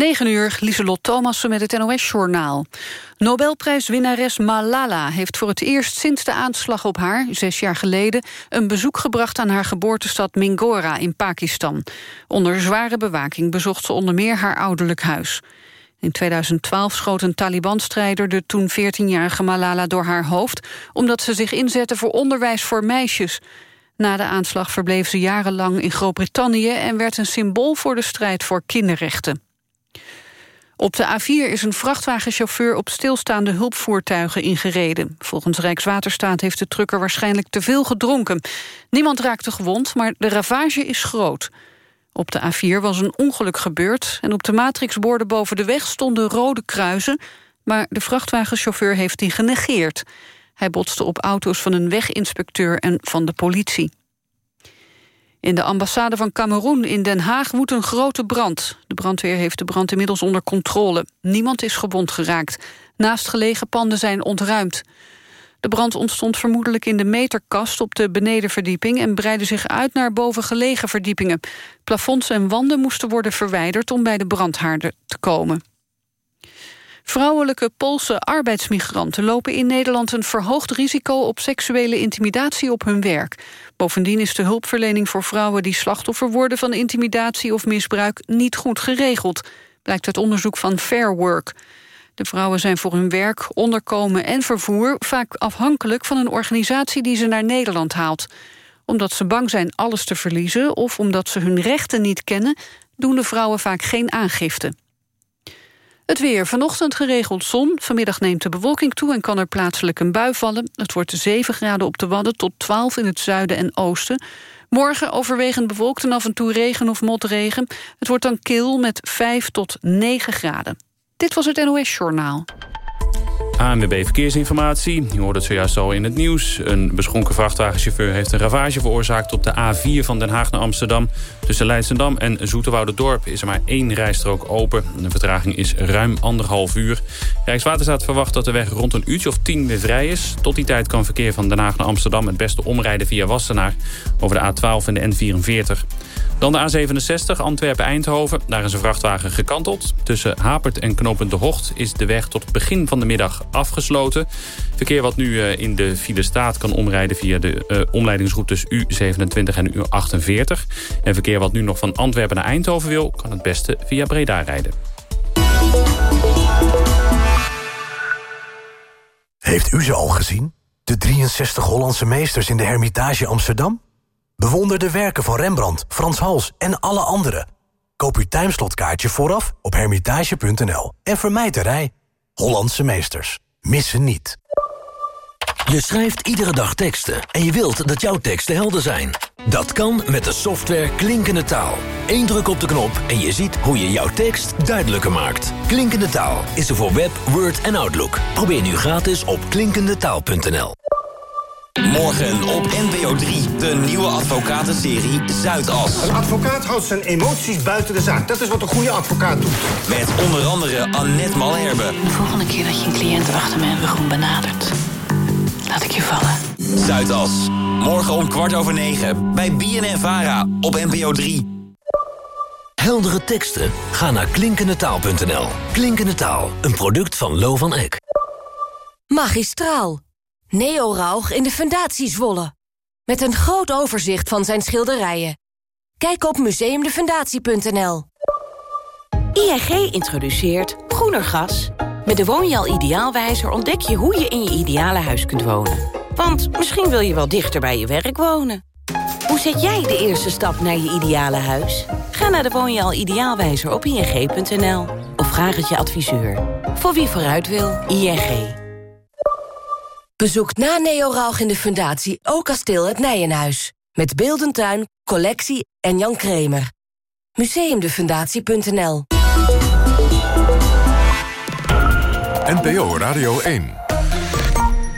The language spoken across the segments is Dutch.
9 uur, Lieselot Thomassen met het NOS-journaal. Nobelprijswinnares Malala heeft voor het eerst sinds de aanslag op haar... zes jaar geleden, een bezoek gebracht aan haar geboortestad Mingora in Pakistan. Onder zware bewaking bezocht ze onder meer haar ouderlijk huis. In 2012 schoot een Taliban-strijder de toen 14-jarige Malala door haar hoofd... omdat ze zich inzette voor onderwijs voor meisjes... Na de aanslag verbleef ze jarenlang in Groot-Brittannië... en werd een symbool voor de strijd voor kinderrechten. Op de A4 is een vrachtwagenchauffeur op stilstaande hulpvoertuigen ingereden. Volgens Rijkswaterstaat heeft de trucker waarschijnlijk te veel gedronken. Niemand raakte gewond, maar de ravage is groot. Op de A4 was een ongeluk gebeurd... en op de matrixborden boven de weg stonden rode kruisen... maar de vrachtwagenchauffeur heeft die genegeerd. Hij botste op auto's van een weginspecteur en van de politie. In de ambassade van Cameroen in Den Haag woedt een grote brand. De brandweer heeft de brand inmiddels onder controle. Niemand is gewond geraakt. Naastgelegen panden zijn ontruimd. De brand ontstond vermoedelijk in de meterkast op de benedenverdieping... en breidde zich uit naar bovengelegen verdiepingen. Plafonds en wanden moesten worden verwijderd om bij de brandhaarden te komen. Vrouwelijke Poolse arbeidsmigranten lopen in Nederland een verhoogd risico op seksuele intimidatie op hun werk. Bovendien is de hulpverlening voor vrouwen die slachtoffer worden van intimidatie of misbruik niet goed geregeld, blijkt uit onderzoek van Fair Work. De vrouwen zijn voor hun werk, onderkomen en vervoer vaak afhankelijk van een organisatie die ze naar Nederland haalt. Omdat ze bang zijn alles te verliezen of omdat ze hun rechten niet kennen, doen de vrouwen vaak geen aangifte. Het weer. Vanochtend geregeld zon. Vanmiddag neemt de bewolking toe en kan er plaatselijk een bui vallen. Het wordt 7 graden op de Wadden tot 12 in het zuiden en oosten. Morgen overwegend bewolkt en af en toe regen of motregen. Het wordt dan kil met 5 tot 9 graden. Dit was het NOS Journaal. ANWB Verkeersinformatie. Je hoort het zojuist al in het nieuws. Een beschonken vrachtwagenchauffeur heeft een ravage veroorzaakt... op de A4 van Den Haag naar Amsterdam. Tussen Leidsendam en Dorp is er maar één rijstrook open. De vertraging is ruim anderhalf uur. Rijkswaterstaat verwacht dat de weg rond een uurtje of tien weer vrij is. Tot die tijd kan verkeer van Den Haag naar Amsterdam... het beste omrijden via Wassenaar over de A12 en de N44. Dan de A67 Antwerpen-Eindhoven. Daar is een vrachtwagen gekanteld. Tussen Hapert en Knopend de Hocht is de weg tot begin van de middag afgesloten. Verkeer wat nu eh, in de file staat kan omrijden via de uh, omleidingsroutes U27 en U48. En verkeer wat nu nog van Antwerpen naar Eindhoven wil... kan het beste via Breda rijden. Heeft u ze al gezien? De 63 Hollandse meesters in de Hermitage Amsterdam? Bewonder de werken van Rembrandt, Frans Hals en alle anderen. Koop uw timeslotkaartje vooraf op hermitage.nl en vermijd de rij. Hollandse meesters. Missen niet. Je schrijft iedere dag teksten en je wilt dat jouw teksten helder zijn. Dat kan met de software Klinkende Taal. Eén druk op de knop en je ziet hoe je jouw tekst duidelijker maakt. Klinkende Taal is er voor Web, Word en Outlook. Probeer nu gratis op klinkendetaal.nl. Morgen op NPO 3, de nieuwe advocatenserie Zuidas. Een advocaat houdt zijn emoties buiten de zaak. Dat is wat een goede advocaat doet. Met onder andere Annette Malherbe. De volgende keer dat je een cliënt achter mijn rug benadert... laat ik je vallen. Zuidas. Morgen om kwart over negen bij BNN Vara op NPO 3. Heldere teksten? Ga naar klinkendetaal.nl. Klinkende Taal, een product van Lo van Eck. Magistraal Neo Rauch in de Fundatie Zwolle. Met een groot overzicht van zijn schilderijen. Kijk op museumdefundatie.nl. ING introduceert groener gas. Met de Woonjaal Ideaalwijzer ontdek je hoe je in je ideale huis kunt wonen. Want misschien wil je wel dichter bij je werk wonen. Hoe zet jij de eerste stap naar je ideale huis? Ga naar de Woonjaal Ideaalwijzer op ing.nl. Of vraag het je adviseur. Voor wie vooruit wil, ING. Bezoek na Neo in de Fundatie ook kasteel het Nijenhuis. Met Beeldentuin, collectie en Jan Kremer. Museumdefundatie.nl NPO Radio 1.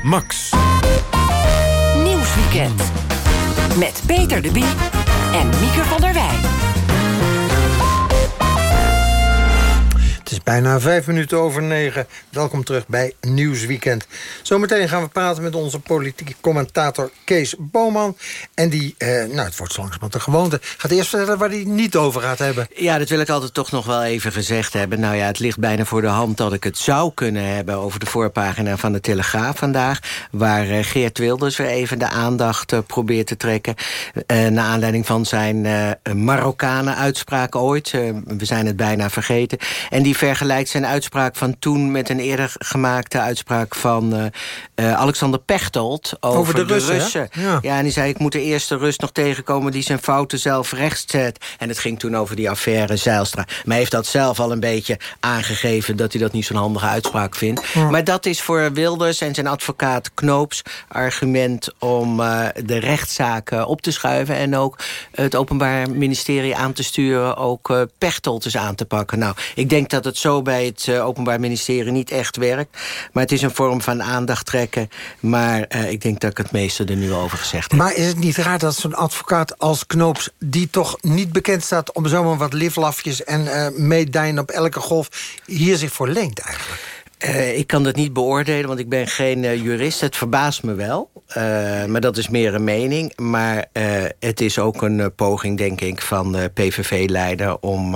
Max. Nieuwsweekend. Met Peter de Bie en Mieke van der Wij. Bijna vijf minuten over negen. Welkom terug bij Nieuwsweekend. Zometeen gaan we praten met onze politieke commentator Kees Boman. En die, eh, nou het wordt langzamerhand de gewoonte... gaat eerst vertellen waar hij niet over gaat hebben. Ja, dat wil ik altijd toch nog wel even gezegd hebben. Nou ja, het ligt bijna voor de hand dat ik het zou kunnen hebben... over de voorpagina van de Telegraaf vandaag... waar eh, Geert Wilders weer even de aandacht uh, probeert te trekken... Uh, naar aanleiding van zijn Marokkanen-uitspraak ooit. we zijn het bijna vergeten. En die vergelijkt zijn uitspraak van toen... met een eerder gemaakte uitspraak van Alexander Pechtold... over, over de, de Russen. Russen. Ja. ja, en die zei, ik moet de eerste Rus nog tegenkomen... die zijn fouten zelf rechtzet. En het ging toen over die affaire Zeilstra. Maar hij heeft dat zelf al een beetje aangegeven... dat hij dat niet zo'n handige uitspraak vindt. Ja. Maar dat is voor Wilders en zijn advocaat Knoops... argument om uh, de rechtszaken op te schuiven... en ook het Openbaar Ministerie aan te sturen... ook uh, Pechtold eens aan te pakken. Nou, ik denk dat het zo bij het uh, Openbaar Ministerie niet echt werkt. Maar het is een vorm van aandacht trekken. Maar ik denk dat ik het meeste er nu over gezegd heb. Maar is het niet raar dat zo'n advocaat als Knoops... die toch niet bekend staat om zomaar wat liflafjes... en uh, meedijen op elke golf, hier zich voor leent eigenlijk? Uh, ik kan dat niet beoordelen, want ik ben geen uh, jurist. Het verbaast me wel, uh, maar dat is meer een mening. Maar het is ook een poging, denk ik, van de PVV-leider... om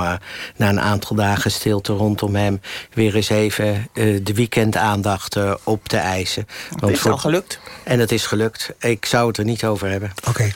na een aantal dagen stilte rondom hem... weer eens even de weekendaandacht op te eisen. Want is voor... al gelukt? En dat is gelukt. Ik zou het er niet over hebben. Oké. Okay.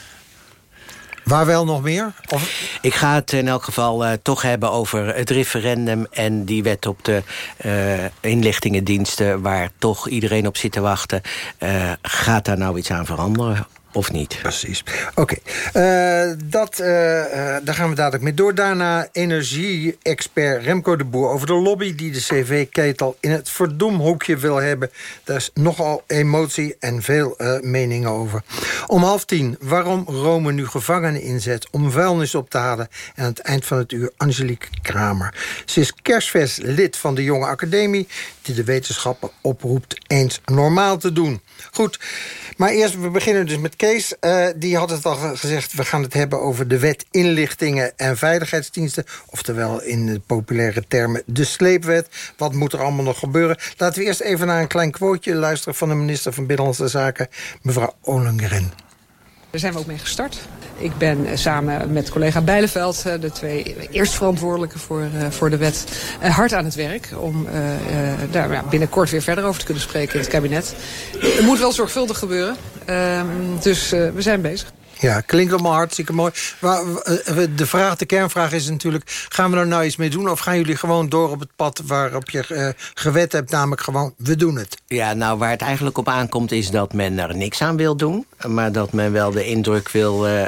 Waar wel nog meer? Of... Ik ga het in elk geval uh, toch hebben over het referendum... en die wet op de uh, inlichtingendiensten... waar toch iedereen op zit te wachten. Uh, gaat daar nou iets aan veranderen? Of niet? Precies. Oké, uh, dat, uh, uh, daar gaan we dadelijk mee door. Daarna energie-expert Remco de Boer over de lobby... die de cv-ketel in het verdomhoekje wil hebben. Daar is nogal emotie en veel meningen over. Om half tien, waarom Rome nu gevangenen inzet... om vuilnis op te halen. En aan het eind van het uur Angelique Kramer. Ze is kerstvers lid van de Jonge Academie... die de wetenschappen oproept eens normaal te doen. Goed, maar eerst, we beginnen dus met Kees. Uh, die had het al gezegd, we gaan het hebben over de wet inlichtingen en veiligheidsdiensten. Oftewel in de populaire termen de sleepwet. Wat moet er allemaal nog gebeuren? Laten we eerst even naar een klein quoteje luisteren... van de minister van Binnenlandse Zaken, mevrouw Ollengren. Daar zijn we ook mee gestart. Ik ben samen met collega Bijleveld, de twee eerstverantwoordelijken voor, uh, voor de wet, hard aan het werk. Om uh, daar ja, binnenkort weer verder over te kunnen spreken in het kabinet. Het moet wel zorgvuldig gebeuren. dus we zijn bezig. Ja, klinkt allemaal hartstikke mooi. Maar de, vraag, de kernvraag is natuurlijk... gaan we er nou iets mee doen of gaan jullie gewoon door op het pad... waarop je uh, gewet hebt, namelijk gewoon, we doen het? Ja, nou, waar het eigenlijk op aankomt is dat men er niks aan wil doen. Maar dat men wel de indruk wil uh, uh,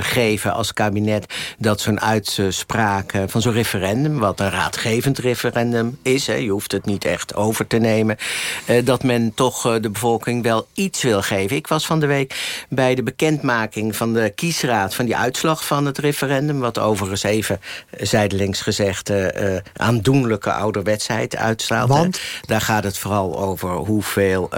geven als kabinet... dat zo'n uitspraak van zo'n referendum... wat een raadgevend referendum is, hè, je hoeft het niet echt over te nemen... dat men toch de bevolking wel iets wil geven. Ik was van de week bij de bekendmaking van de kiesraad... van die uitslag van het referendum... wat overigens even, zijdelings gezegd... Aandoenlijke ouderwetsheid uitstraalt. Want? Daar gaat het vooral over hoeveel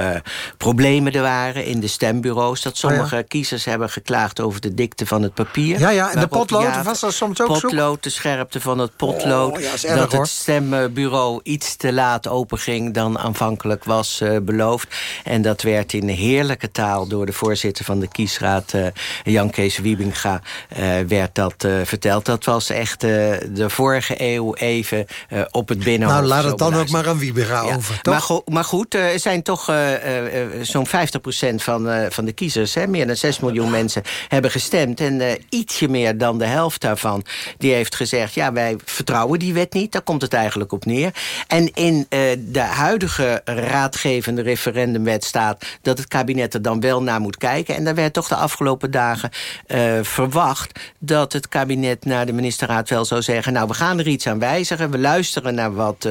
problemen er waren in de stembureaus. Dat sommige oh ja. kiezers hebben geklaagd over de dikte van het papier. Ja, ja, en de potlood was dat soms ook potlood, zoek? de scherpte van het potlood. Oh, ja, erg, dat hoor. het stembureau iets te laat openging... dan aanvankelijk was beloofd. En dat werd in heerlijke taal door de voorzitter van de kiesraad... Jan Kees Wiebinga uh, werd dat uh, verteld. Dat was echt uh, de vorige eeuw even op het binnenhof. Nou, laat het dan ook maar aan Wiebinga over, toch? Maar, go maar goed, er zijn toch zo'n 50% van, van de kiezers... Hè, meer dan 6 miljoen mensen hebben gestemd. En ietsje meer dan de helft daarvan... die heeft gezegd, ja, wij vertrouwen die wet niet. Daar komt het eigenlijk op neer. En in de huidige raadgevende referendumwet staat... dat het kabinet er dan wel naar moet kijken. En daar werd toch de afgelopen dagen uh, verwacht... dat het kabinet naar de ministerraad wel zou zeggen... nou, we gaan er iets aan wijzigen. We luisteren naar wat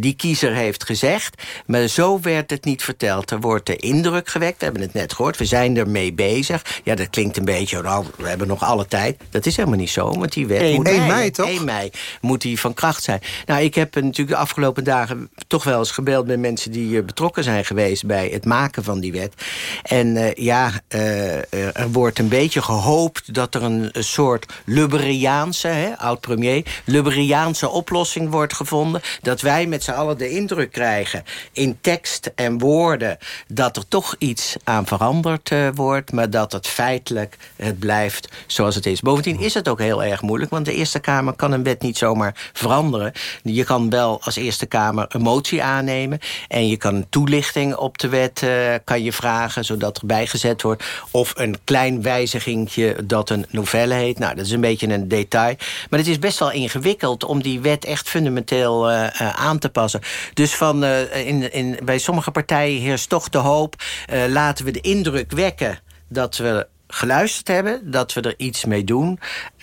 die kiezer heeft gezegd. Maar zo werd het niet verteld. Er wordt de indruk gewekt, we hebben het net gehoord... we zijn zijn ermee bezig. Ja, dat klinkt een beetje, nou, we hebben nog alle tijd. Dat is helemaal niet zo, want die wet 1 moet... 1 mei, toch? 1 mei moet die van kracht zijn. Nou, ik heb natuurlijk de afgelopen dagen toch wel eens gebeld... met mensen die uh, betrokken zijn geweest bij het maken van die wet. En uh, ja, uh, er wordt een beetje gehoopt dat er een, soort Lubberiaanse, oud-premier... Lubberiaanse oplossing wordt gevonden. Dat wij met z'n allen de indruk krijgen in tekst en woorden... dat er toch iets aan veranderd uh, wordt... maar dat het feitelijk het blijft zoals het is. Bovendien is het ook heel erg moeilijk... want de Eerste Kamer kan een wet niet zomaar veranderen. Je kan wel als Eerste Kamer een motie aannemen... en je kan een toelichting op de wet uh, kan je vragen... zodat er bijgezet wordt. Of een klein wijzigingje dat een novelle heet. Nou, dat is een beetje een detail. Maar het is best wel ingewikkeld om die wet echt fundamenteel uh, aan te passen. Dus van, in, in, bij sommige partijen heerst toch de hoop... laten we de indruk wekken dat we geluisterd hebben, dat we er iets mee doen.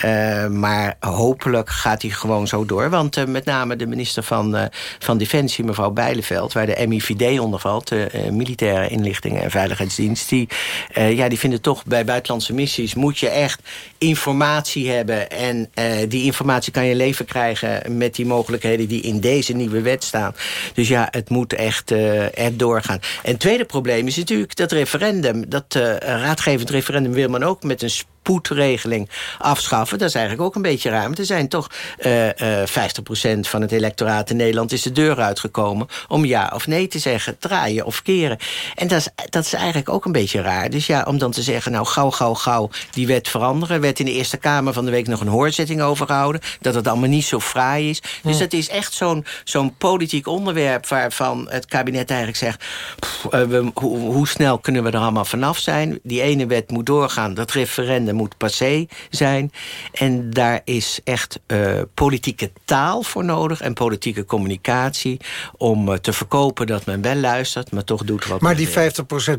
Uh, maar hopelijk gaat hij gewoon zo door. Want uh, met name de minister van, uh, van Defensie, mevrouw Bijleveld... waar de MIVD onder valt, de Militaire Inlichtingen en Veiligheidsdienst... die, ja, die vinden toch bij buitenlandse missies... moet je echt informatie hebben. En die informatie kan je leven krijgen... met die mogelijkheden die in deze nieuwe wet staan. Dus ja, het moet echt, echt doorgaan. En het tweede probleem is natuurlijk dat referendum... dat raadgevend referendum men ook met een spoedregeling afschaffen. Dat is eigenlijk ook een beetje raar. Want er zijn toch uh, uh, 50% van het electoraat in Nederland... is de deur uitgekomen om ja of nee te zeggen. Draaien of keren. En dat is, dat is eigenlijk ook een beetje raar. Dus ja, om dan te zeggen, nou gauw, gauw, gauw die wet veranderen. Er werd in de Eerste Kamer van de week nog een hoorzitting over gehouden. Dat het allemaal niet zo fraai is. Dus dat is echt zo'n zo'n politiek onderwerp... waarvan het kabinet eigenlijk zegt... Pff, uh, we, hoe, hoe snel kunnen we er allemaal vanaf zijn? Die ene wet moet doorgaan, dat referendum moet passé zijn. En daar is echt uh, politieke taal voor nodig en politieke communicatie... om uh, te verkopen dat men wel luistert, maar toch doet wat Maar die 50%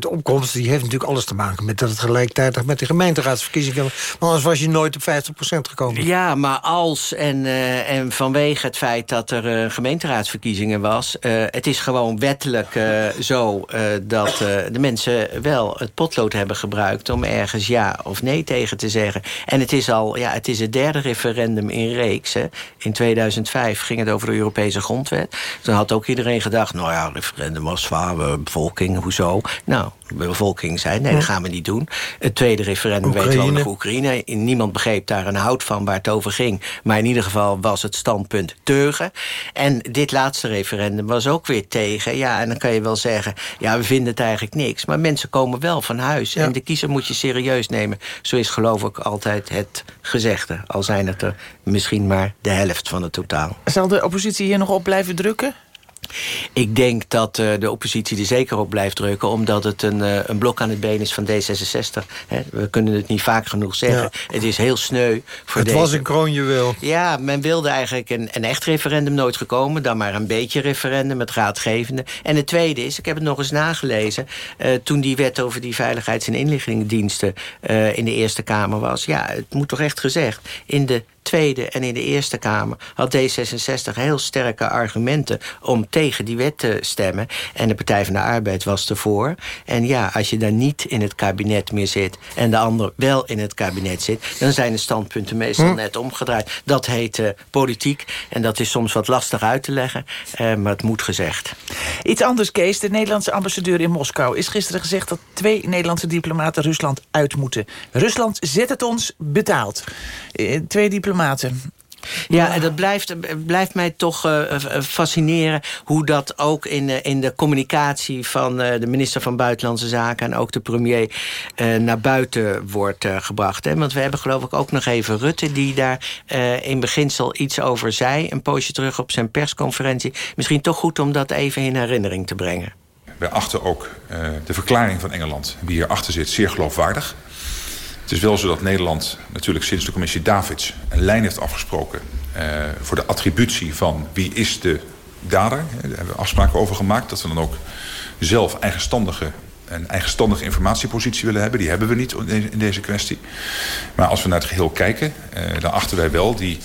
opkomst die heeft natuurlijk alles te maken... met dat het gelijktijdig met de gemeenteraadsverkiezingen... want anders was je nooit op 50% gekomen. Ja, maar als en, uh, en vanwege het feit dat er gemeenteraadsverkiezingen was... het is gewoon wettelijk zo dat de mensen wel het potlood hebben gebruikt... om ergens ja of nee tegen te zeggen. En het is al, ja, het is het derde referendum in reeks. Hè. In 2005 ging het over de Europese grondwet. Toen had ook iedereen gedacht, nou ja, referendum was zwaar, bevolking, hoezo? Nou, bevolking zei, nee, dat gaan we niet doen. Het tweede referendum Oekraïne. weten we nog Oekraïne. Niemand begreep daar een hout van waar het over ging. Maar in ieder geval was het standpunt teugen. En dit laatste referendum was ook weer tegen. Ja, en dan kan je wel zeggen, ja, we vinden het eigenlijk niks. Maar mensen komen wel van huis. Ja. En de kiezer moet je serieus nemen. Zo is geloof ik altijd het gezegde. Al zijn het er misschien maar de helft van het totaal. Zal de oppositie hier nog op blijven drukken? Ik denk dat uh, de oppositie er zeker op blijft drukken... omdat het een, uh, een blok aan het been is van D66. Hè? We kunnen het niet vaak genoeg zeggen. Ja. Het is heel sneu. Voor het deze... was een kroonjuweel. Ja, men wilde eigenlijk een, een echt referendum nooit gekomen... dan maar een beetje referendum, het raadgevende. En het tweede is, ik heb het nog eens nagelezen... Uh, toen die wet over die veiligheids- en inlichtingendiensten... in de Eerste Kamer was. Ja, het moet toch echt gezegd... in de Tweede en in de Eerste Kamer had D66 heel sterke argumenten om tegen die wet te stemmen. En de Partij van de Arbeid was ervoor. En ja, als je dan niet in het kabinet meer zit en de ander wel in het kabinet zit, dan zijn de standpunten meestal hm. net omgedraaid. Dat heet uh, politiek en dat is soms wat lastig uit te leggen, uh, maar het moet gezegd. Iets anders, Kees. De Nederlandse ambassadeur in Moskou is gisteren gezegd dat twee Nederlandse diplomaten Rusland uit moeten. Rusland zet het ons betaald. Uh, twee diplomaten. Ja, en dat blijft, blijft mij toch uh, fascineren... hoe dat ook in, uh, in de communicatie van uh, de minister van Buitenlandse Zaken... en ook de premier naar buiten wordt gebracht. Hè? Want we hebben geloof ik ook nog even Rutte... die daar in beginsel iets over zei... een poosje terug op zijn persconferentie. Misschien toch goed om dat even in herinnering te brengen. Wij achten ook de verklaring van Engeland, wie hierachter zit, zeer geloofwaardig... Het is wel zo dat Nederland natuurlijk sinds de commissie Davids een lijn heeft afgesproken uh, voor de attributie van wie is de dader. Daar hebben we afspraken over gemaakt. Dat we dan ook zelf eigenstandige, een eigenstandige informatiepositie willen hebben. Die hebben we niet in deze kwestie. Maar als we naar het geheel kijken, uh, dan achten wij wel die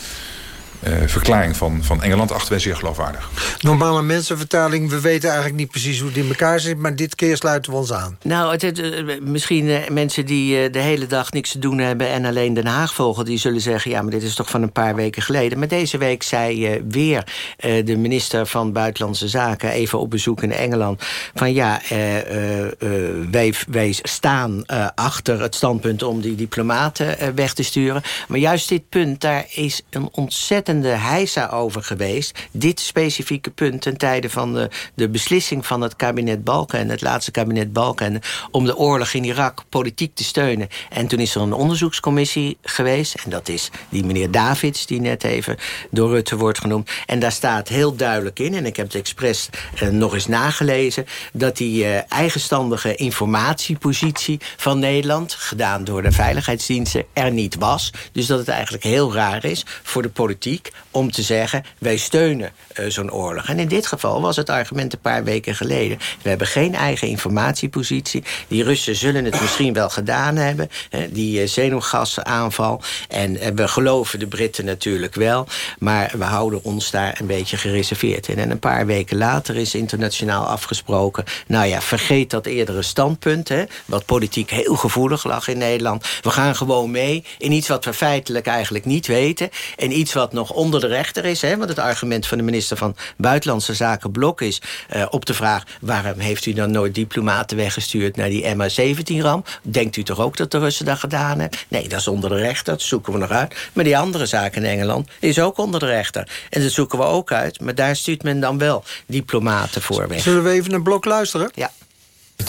uh, verklaring van, van Engeland achten wij zeer geloofwaardig. Normale mensenvertaling, we weten eigenlijk niet precies hoe het in elkaar zit... maar dit keer sluiten we ons aan. Nou, het, het, uh, misschien uh, mensen die de hele dag niks te doen hebben... en alleen Den Haag volgen, die zullen zeggen... ja, maar dit is toch van een paar weken geleden. Maar deze week zei weer de minister van Buitenlandse Zaken... even op bezoek in Engeland, van ja, wij, wij staan achter het standpunt... om die diplomaten weg te sturen. Maar juist dit punt, daar is een ontzettend ontzettende heisa over geweest. Dit specifieke punt ten tijde van de, beslissing van het kabinet Balken... het laatste kabinet Balken... om de oorlog in Irak politiek te steunen. En toen is er een onderzoekscommissie geweest. En dat is die meneer Davids, die net even door Rutte wordt genoemd. En daar staat heel duidelijk in, en ik heb het expres eh, nog eens nagelezen... dat die eh, eigenstandige informatiepositie van Nederland... gedaan door de veiligheidsdiensten, er niet was. Dus dat het eigenlijk heel raar is voor de politiek om te zeggen... wij steunen uh, zo'n oorlog. En in dit geval was het argument een paar weken geleden... we hebben geen eigen informatiepositie. Die Russen zullen het misschien wel gedaan hebben. Die uh, zenuwgasaanval. En uh, we geloven de Britten natuurlijk wel. Maar we houden ons daar een beetje gereserveerd in. En een paar weken later is internationaal afgesproken... nou ja, vergeet dat eerdere standpunt... Hè, wat politiek heel gevoelig lag in Nederland. We gaan gewoon mee in iets wat we feitelijk eigenlijk niet weten. En iets wat nog onder de rechter is. Hè, want het argument van de minister van Buitenlandse Zaken Blok is... Uh, op de vraag waarom heeft u dan nooit diplomaten weggestuurd... naar die MH17-ramp? Denkt u toch ook dat de Russen dat gedaan hebben? Nee, dat is onder de rechter, dat zoeken we nog uit. Maar die andere zaak in Engeland is ook onder de rechter. En dat zoeken we ook uit, maar daar stuurt men dan wel diplomaten voor weg. Zullen we even een blok luisteren? Ja.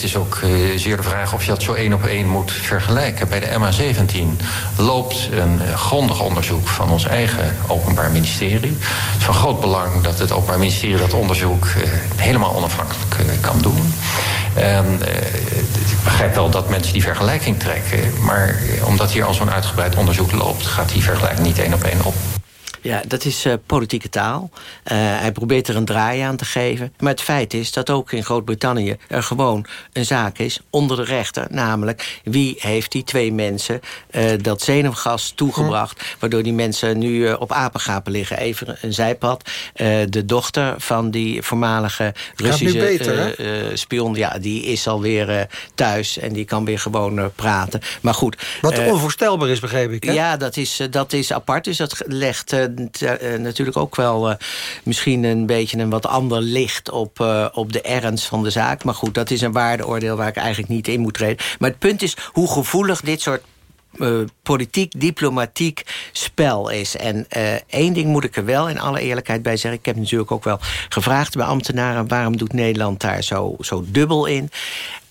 Het is ook uh, zeer de vraag of je dat zo één op één moet vergelijken. Bij de MH17 loopt een uh, grondig onderzoek van ons eigen Openbaar Ministerie. Het is van groot belang dat het Openbaar Ministerie dat onderzoek uh, helemaal onafhankelijk kan doen. En ik begrijp wel dat mensen die vergelijking trekken. Maar omdat hier al zo'n uitgebreid onderzoek loopt, gaat die vergelijking niet één op één op. Ja, dat is uh, politieke taal. Uh, hij probeert er een draai aan te geven. Maar het feit is dat ook in Groot-Brittannië er gewoon een zaak is onder de rechter. Namelijk, wie heeft die twee mensen uh, dat zenuwgas toegebracht... waardoor die mensen nu op apengapen liggen. Even een zijpad. de dochter van die voormalige Russische beter, spion... Ja, die is alweer thuis en die kan weer gewoon praten. Maar goed... Wat onvoorstelbaar is, begreep ik, hè? Ja, dat is, dat is apart. Dus dat legt natuurlijk ook wel uh, misschien een beetje een wat ander licht op, op de ernst van de zaak. Maar goed, dat is een waardeoordeel waar ik eigenlijk niet in moet treden. Maar het punt is hoe gevoelig dit soort politiek, diplomatiek spel is. En één ding moet ik er wel in alle eerlijkheid bij zeggen. Ik heb natuurlijk ook wel gevraagd bij ambtenaren... waarom doet Nederland daar zo, zo dubbel in?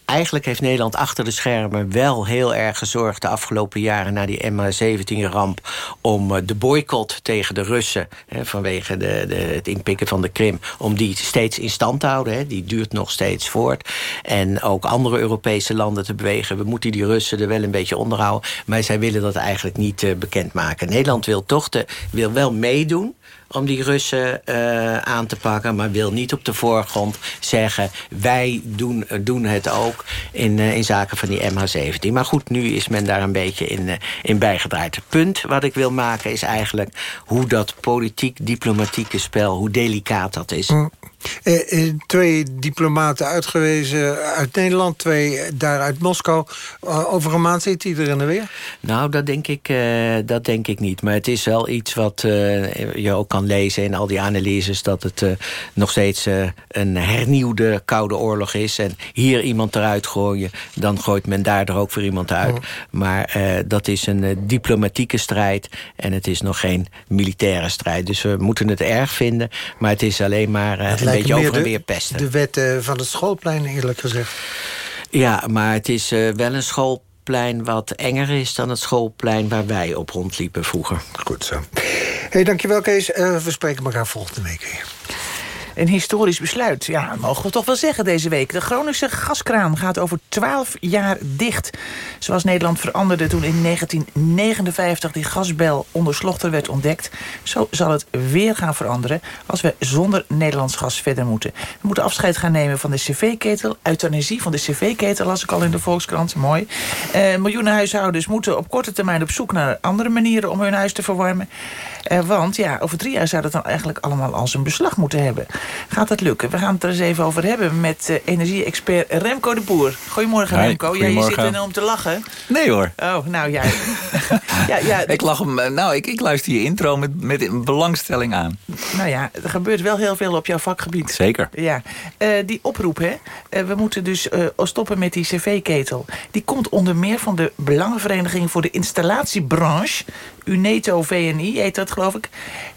Eigenlijk heeft Nederland achter de schermen wel heel erg gezorgd... de afgelopen jaren na die MH17-ramp... om eh, de boycott tegen de Russen, hè, vanwege de, de, het inpikken van de Krim... om die steeds in stand te houden. Hè. Die duurt nog steeds voort. En ook andere Europese landen te bewegen. We moeten die Russen er wel een beetje onderhouden. Maar zij willen dat eigenlijk niet uh, bekendmaken. Nederland wil toch de, wil wel meedoen om die Russen uh, aan te pakken... maar wil niet op de voorgrond zeggen... wij doen, doen het ook in, uh, in zaken van die MH17. Maar goed, nu is men daar een beetje in, uh, in bijgedraaid. Het punt wat ik wil maken is eigenlijk... hoe dat politiek-diplomatieke spel, hoe delicaat dat is. Mm. Eh, eh, twee diplomaten uitgewezen uit Nederland, twee daar uit Moskou. Uh, over een maand zit iedereen er weer? Nou, dat denk, ik, dat denk ik niet. Maar het is wel iets wat je ook kan lezen in al die analyses... dat het nog steeds een hernieuwde koude oorlog is. En hier iemand eruit gooien, dan gooit men daar er ook weer iemand uit. Oh. Maar dat is een diplomatieke strijd en het is nog geen militaire strijd. Dus we moeten het erg vinden, maar het is alleen maar een beetje over en weer pesten. De wet van het schoolplein, eerlijk gezegd. Ja, maar het is uh, wel een schoolplein wat enger is dan het schoolplein waar wij op rondliepen vroeger. Goed zo. hey, dankjewel Kees. Uh, we spreken elkaar volgende week weer. Een historisch besluit, ja, mogen we toch wel zeggen deze week. De Groningse gaskraan gaat over 12 jaar dicht. Zoals Nederland veranderde toen in 1959 die gasbel onder Slochter werd ontdekt... zo zal het weer gaan veranderen als we zonder Nederlands gas verder moeten. We moeten afscheid gaan nemen van de cv-ketel. Euthanasie van de cv-ketel las ik al in de Volkskrant, mooi. Eh, miljoenen huishoudens moeten op korte termijn op zoek naar andere manieren... om hun huis te verwarmen. Eh, want ja, over drie jaar zou dat dan eigenlijk allemaal als een beslag moeten hebben. Gaat dat lukken? We gaan het er eens even over hebben met uh, energie-expert Remco de Boer. Goedemorgen Hi, Remco. Ja, je zit er om te lachen. Nee hoor. Oh, nou ja. ja, ja. Ik lach hem, nou, ik, ik luister je intro met, met belangstelling aan. Nou ja, er gebeurt wel heel veel op jouw vakgebied. Zeker. Ja. Uh, die oproep, hè. Uh, we moeten dus stoppen met die cv-ketel. Die komt onder meer van de Belangenvereniging voor de Installatiebranche. Uneto VNI heet dat, geloof ik.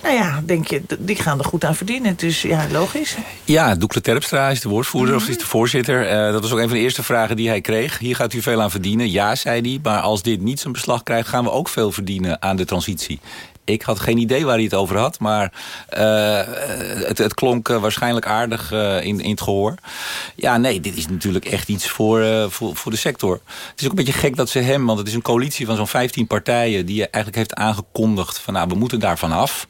Nou ja, denk je, die gaan er goed aan verdienen. Dus ja, logisch. Ja, Doekle Terpstra is de woordvoerder, mm -hmm. of is de voorzitter. Uh, dat was ook een van de eerste vragen die hij kreeg. Hier gaat u veel aan verdienen. Ja, zei hij. Maar als dit niet zijn beslag krijgt, gaan we ook veel verdienen aan de transitie. Ik had geen idee waar hij het over had, maar uh, het, het, klonk uh, waarschijnlijk aardig uh, in, in het gehoor. Ja, nee, dit is natuurlijk echt iets voor, voor, voor de sector. Het is ook een beetje gek dat ze hem, want het is een coalitie van zo'n 15 partijen... die eigenlijk heeft aangekondigd van nou, we moeten daarvan af.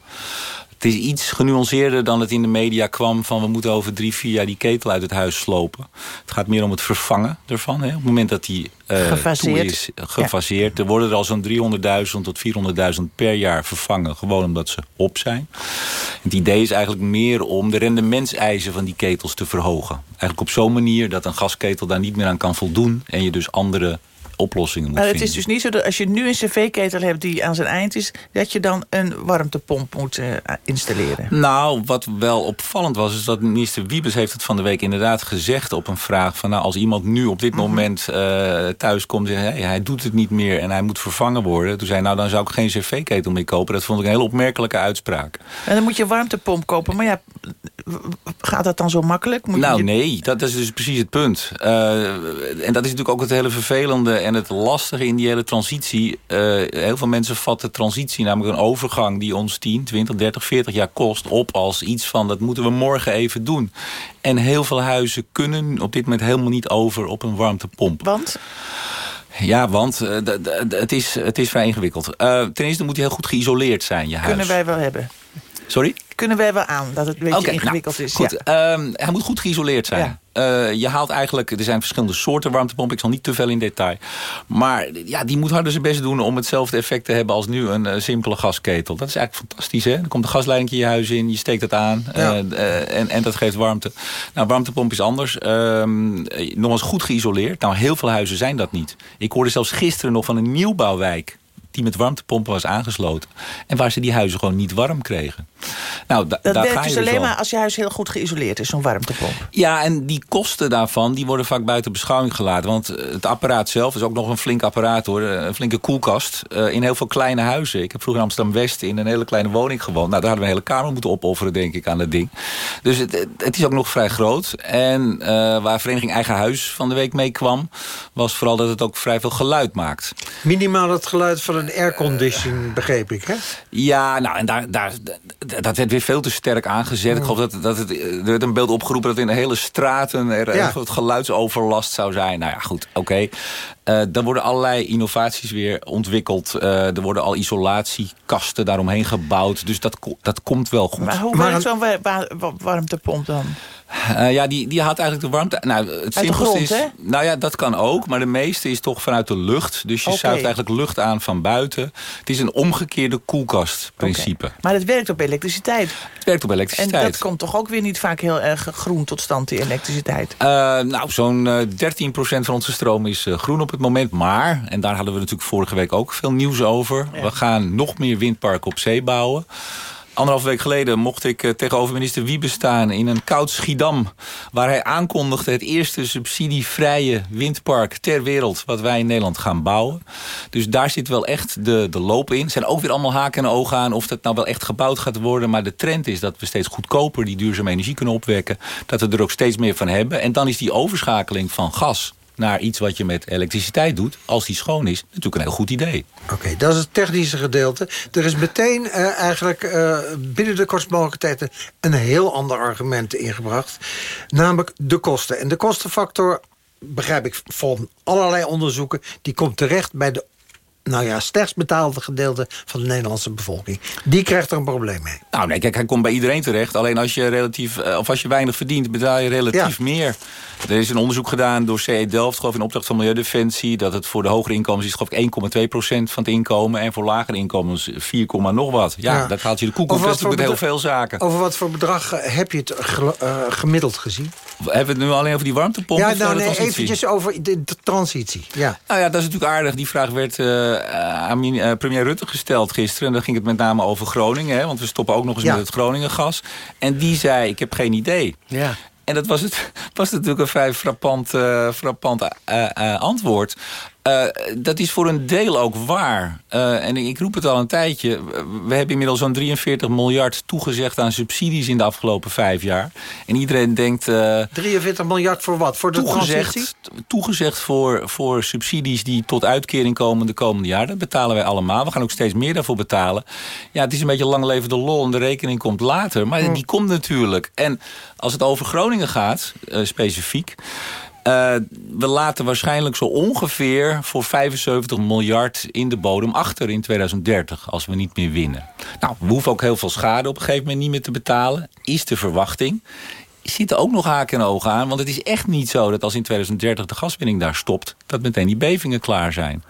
Het is iets genuanceerder dan het in de media kwam... van we moeten over drie, vier jaar die ketel uit het huis slopen. Het gaat meer om het vervangen ervan. Hè. Op het moment dat die uh, is gefaseerd... Ja. er worden er al zo'n 300.000 tot 400.000 per jaar vervangen. Gewoon omdat ze op zijn. Het idee is eigenlijk meer om de rendementseisen van die ketels te verhogen. Eigenlijk op zo'n manier dat een gasketel daar niet meer aan kan voldoen... en je dus andere oplossingen moet maar het vinden. is dus niet zo dat als je nu een cv-ketel hebt die aan zijn eind is... dat je dan een warmtepomp moet uh, installeren. Nou, wat wel opvallend was... is dat minister Wiebes heeft het van de week inderdaad gezegd op een vraag... van nou, als iemand nu op dit moment uh, thuis komt en. Hey, hij doet het niet meer en hij moet vervangen worden... toen zei nou, dan zou ik geen cv-ketel meer kopen. Dat vond ik een heel opmerkelijke uitspraak. En dan moet je een warmtepomp kopen. Maar ja, gaat dat dan zo makkelijk? Moet nou, je... nee, dat is dus precies het punt. Uh, en dat is natuurlijk ook het hele vervelende en het lastige in die hele transitie. Uh, heel veel mensen vatten transitie, namelijk een overgang... die ons 10, 20, 30, 40 jaar kost, op als iets van... dat moeten we morgen even doen. En heel veel huizen kunnen op dit moment helemaal niet over op een warmtepomp. Want? Ja, want uh, het, is, het is vrij ingewikkeld. Uh, ten eerste moet hij heel goed geïsoleerd zijn, je huis. Kunnen wij wel hebben. Sorry? Kunnen wij wel aan dat het een beetje okay, ingewikkeld nou, is. Goed, ja. um, hij moet goed geïsoleerd zijn. Ja. Uh, je haalt eigenlijk, er zijn verschillende soorten warmtepompen. Ik zal niet te veel in detail. Maar ja, die moet harder zijn best doen om hetzelfde effect te hebben als nu een uh, simpele gasketel. Dat is eigenlijk fantastisch. Hè? Er komt een gasleiding je huis in, je steekt het aan ja. uh, en, en dat geeft warmte. Nou, warmtepomp is anders. Um, nogmaals goed geïsoleerd. Nou, heel veel huizen zijn dat niet. Ik hoorde zelfs gisteren nog van een nieuwbouwwijk die met warmtepompen was aangesloten. En waar ze die huizen gewoon niet warm kregen. Nou, da, dat daar werkt ga je dus alleen al. maar als je huis heel goed geïsoleerd is, zo'n warmtepomp. Ja, en die kosten daarvan die worden vaak buiten beschouwing gelaten. Want het apparaat zelf is ook nog een flink apparaat hoor. Een flinke koelkast uh, in heel veel kleine huizen. Ik heb vroeger in Amsterdam-West in een hele kleine woning gewoond. Nou, daar hadden we een hele kamer moeten opofferen, denk ik, aan dat ding. Dus het, het is ook nog vrij groot. En uh, waar Vereniging Eigen Huis van de week mee kwam... was vooral dat het ook vrij veel geluid maakt. Minimaal het geluid van een aircondition, begreep ik, hè? Ja, nou, en daar, daar, dat werd weer veel te sterk aangezet. Ik geloof dat, dat het, er werd een beeld opgeroepen dat in de hele straten er ja. het geluidsoverlast zou zijn. Nou ja, goed, oké. Okay. Uh, er worden allerlei innovaties weer ontwikkeld. Uh, er worden al isolatiekasten daaromheen gebouwd. Dus dat, dat komt wel goed. Maar hoe werkt zo'n warmtepomp dan? Uh, ja, die, die haalt eigenlijk de warmte... Nou, het Uit de grond, is, hè? Nou ja, dat kan ook. Maar de meeste is toch vanuit de lucht. Dus je Oké. zuigt eigenlijk lucht aan van buiten. Het is een omgekeerde koelkastprincipe. Maar het werkt op elektriciteit. Het werkt op En elektriciteit. dat komt toch ook weer niet vaak heel erg groen tot stand, die elektriciteit? Uh, nou, zo'n uh, 13% van onze stroom is uh, groen op het moment. Maar, en daar hadden we natuurlijk vorige week ook veel nieuws over. Ja. We gaan nog meer windparken op zee bouwen. Anderhalf week geleden mocht ik uh, tegenover minister Wiebe staan in een koud Schiedam. Waar hij aankondigde het eerste subsidievrije windpark ter wereld wat wij in Nederland gaan bouwen. Dus daar zit wel echt de, de loop in. Er zijn ook weer allemaal haken en ogen aan of dat nou wel echt gebouwd gaat worden. Maar de trend is dat we steeds goedkoper die duurzame energie kunnen opwekken. Dat we er ook steeds meer van hebben. En dan is die overschakeling van gas naar iets wat je met elektriciteit doet... als die schoon is, natuurlijk een heel goed idee. Oké, dat is het technische gedeelte. Er is meteen uh, eigenlijk uh, binnen de kortst mogelijke een heel ander argument ingebracht. Namelijk de kosten. En de kostenfactor, begrijp ik van allerlei onderzoeken... die komt terecht bij de nou ja, slechts betaalde gedeelte van de Nederlandse bevolking. Die krijgt er een probleem mee. Nou nee, kijk, hij komt bij iedereen terecht. Alleen als je, relatief, of als je weinig verdient, betaal je relatief meer. Er is een onderzoek gedaan door CE Delft, geloof in opdracht van Milieudefensie... dat het voor de hogere inkomens is, geloof ik 1,2% van het inkomen... en voor lagere inkomens 4, nog wat. Ja, dat haalt je de koek op met heel veel zaken. Over wat voor bedrag eh, heb je het uh, gemiddeld gezien? Hebben we het nu alleen over die warmtepomp? Ja, nou nee, eventjes over de, transitie. Ja. Nou ja, dat is natuurlijk aardig. Die vraag werd uh, aan premier Rutte gesteld gisteren. En dan ging het met name over Groningen. Hè, want we stoppen ook nog eens met het Groningen gas. En die zei, ik heb geen idee. Ja. En dat was, het, was natuurlijk een vrij frappant, uh, frappant uh, uh, antwoord. Uh, dat is voor een deel ook waar. Uh, en ik roep het al een tijdje. We hebben inmiddels zo'n 43 miljard toegezegd aan subsidies in de afgelopen vijf jaar. En iedereen denkt... Uh, 43 miljard voor wat? Voor de toegezegd, transitie? Toegezegd voor, voor subsidies die tot uitkering komen de komende jaren. Dat betalen wij allemaal. We gaan ook steeds meer daarvoor betalen. Ja, het is een beetje lang leven de lol en de rekening komt later. Maar die komt natuurlijk. En als het over Groningen gaat, specifiek... Uh, we laten waarschijnlijk zo ongeveer voor 75 miljard in de bodem achter in 2030, als we niet meer winnen. Nou, we hoeven ook heel veel schade op een gegeven moment niet meer te betalen, is de verwachting. Zitten ook nog haken en ogen aan, want het is echt niet zo dat als in 2030 de gaswinning daar stopt, dat meteen die bevingen klaar zijn.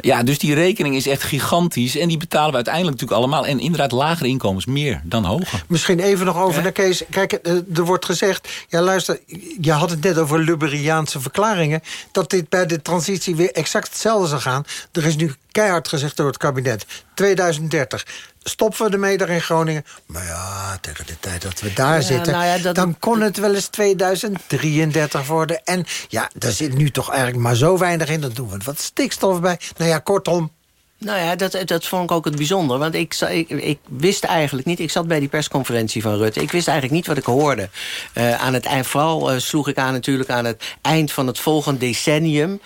Ja, dus die rekening is echt gigantisch. En die betalen we uiteindelijk natuurlijk allemaal. En inderdaad, lagere inkomens meer dan hoger. Misschien even nog over de Kees. Kijk, eh, er wordt gezegd... Ja, luister, je had het net over Luberiaanse verklaringen... dat dit bij de transitie weer exact hetzelfde zou gaan. Er is nu keihard gezegd door het kabinet. 2030 stoppen we ermee daar in Groningen. Maar ja, tegen de tijd dat we daar zitten... Nou dan kon het wel eens 2033 worden. En ja, daar zit nu toch eigenlijk maar zo weinig in. Dan doen we wat stikstof bij. Nou ja, kortom... Nou ja, dat, dat vond ik ook het bijzonder. Want ik, ik, ik, wist eigenlijk niet... Ik zat bij die persconferentie van Rutte. Ik wist eigenlijk niet wat ik hoorde. Uh, aan het eind, vooral uh, sloeg ik aan natuurlijk aan het eind van het volgende decennium...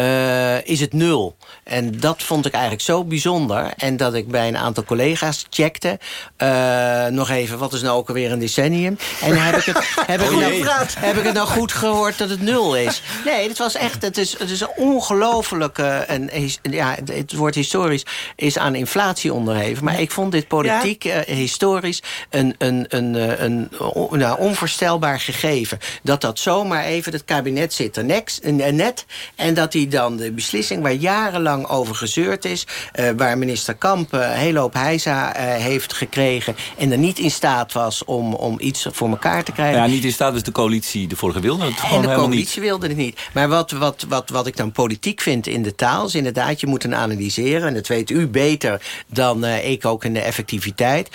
Uh, is het nul. En dat vond ik eigenlijk zo bijzonder. En dat ik bij een aantal collega's checkte... Uh, nog even, wat is nou ook alweer een decennium? En heb ik, het, heb, ik oh nou, heb ik het nou goed gehoord dat het nul is? Nee, het was echt... Het is, het is een ongelofelijke... En, ja, het woord historisch is aan inflatie onderheven. Maar ik vond dit politiek ja? uh, historisch een, een, een, een, een nou, onvoorstelbaar gegeven. Dat dat zomaar even... Het kabinet zit er net... En dat die dan de beslissing waar jarenlang over gezeurd is... Uh, waar minister Kamp een hele hoop heisa uh, heeft gekregen... en er niet in staat was om, om iets voor elkaar te krijgen. Ja, niet in staat is de coalitie de vorige wilde het gewoon En de coalitie niet. wilde het niet. Maar wat, wat, wat, wat ik dan politiek vind in de taal... is inderdaad, je moet het analyseren... en dat weet u beter dan ik ook in de effectiviteit.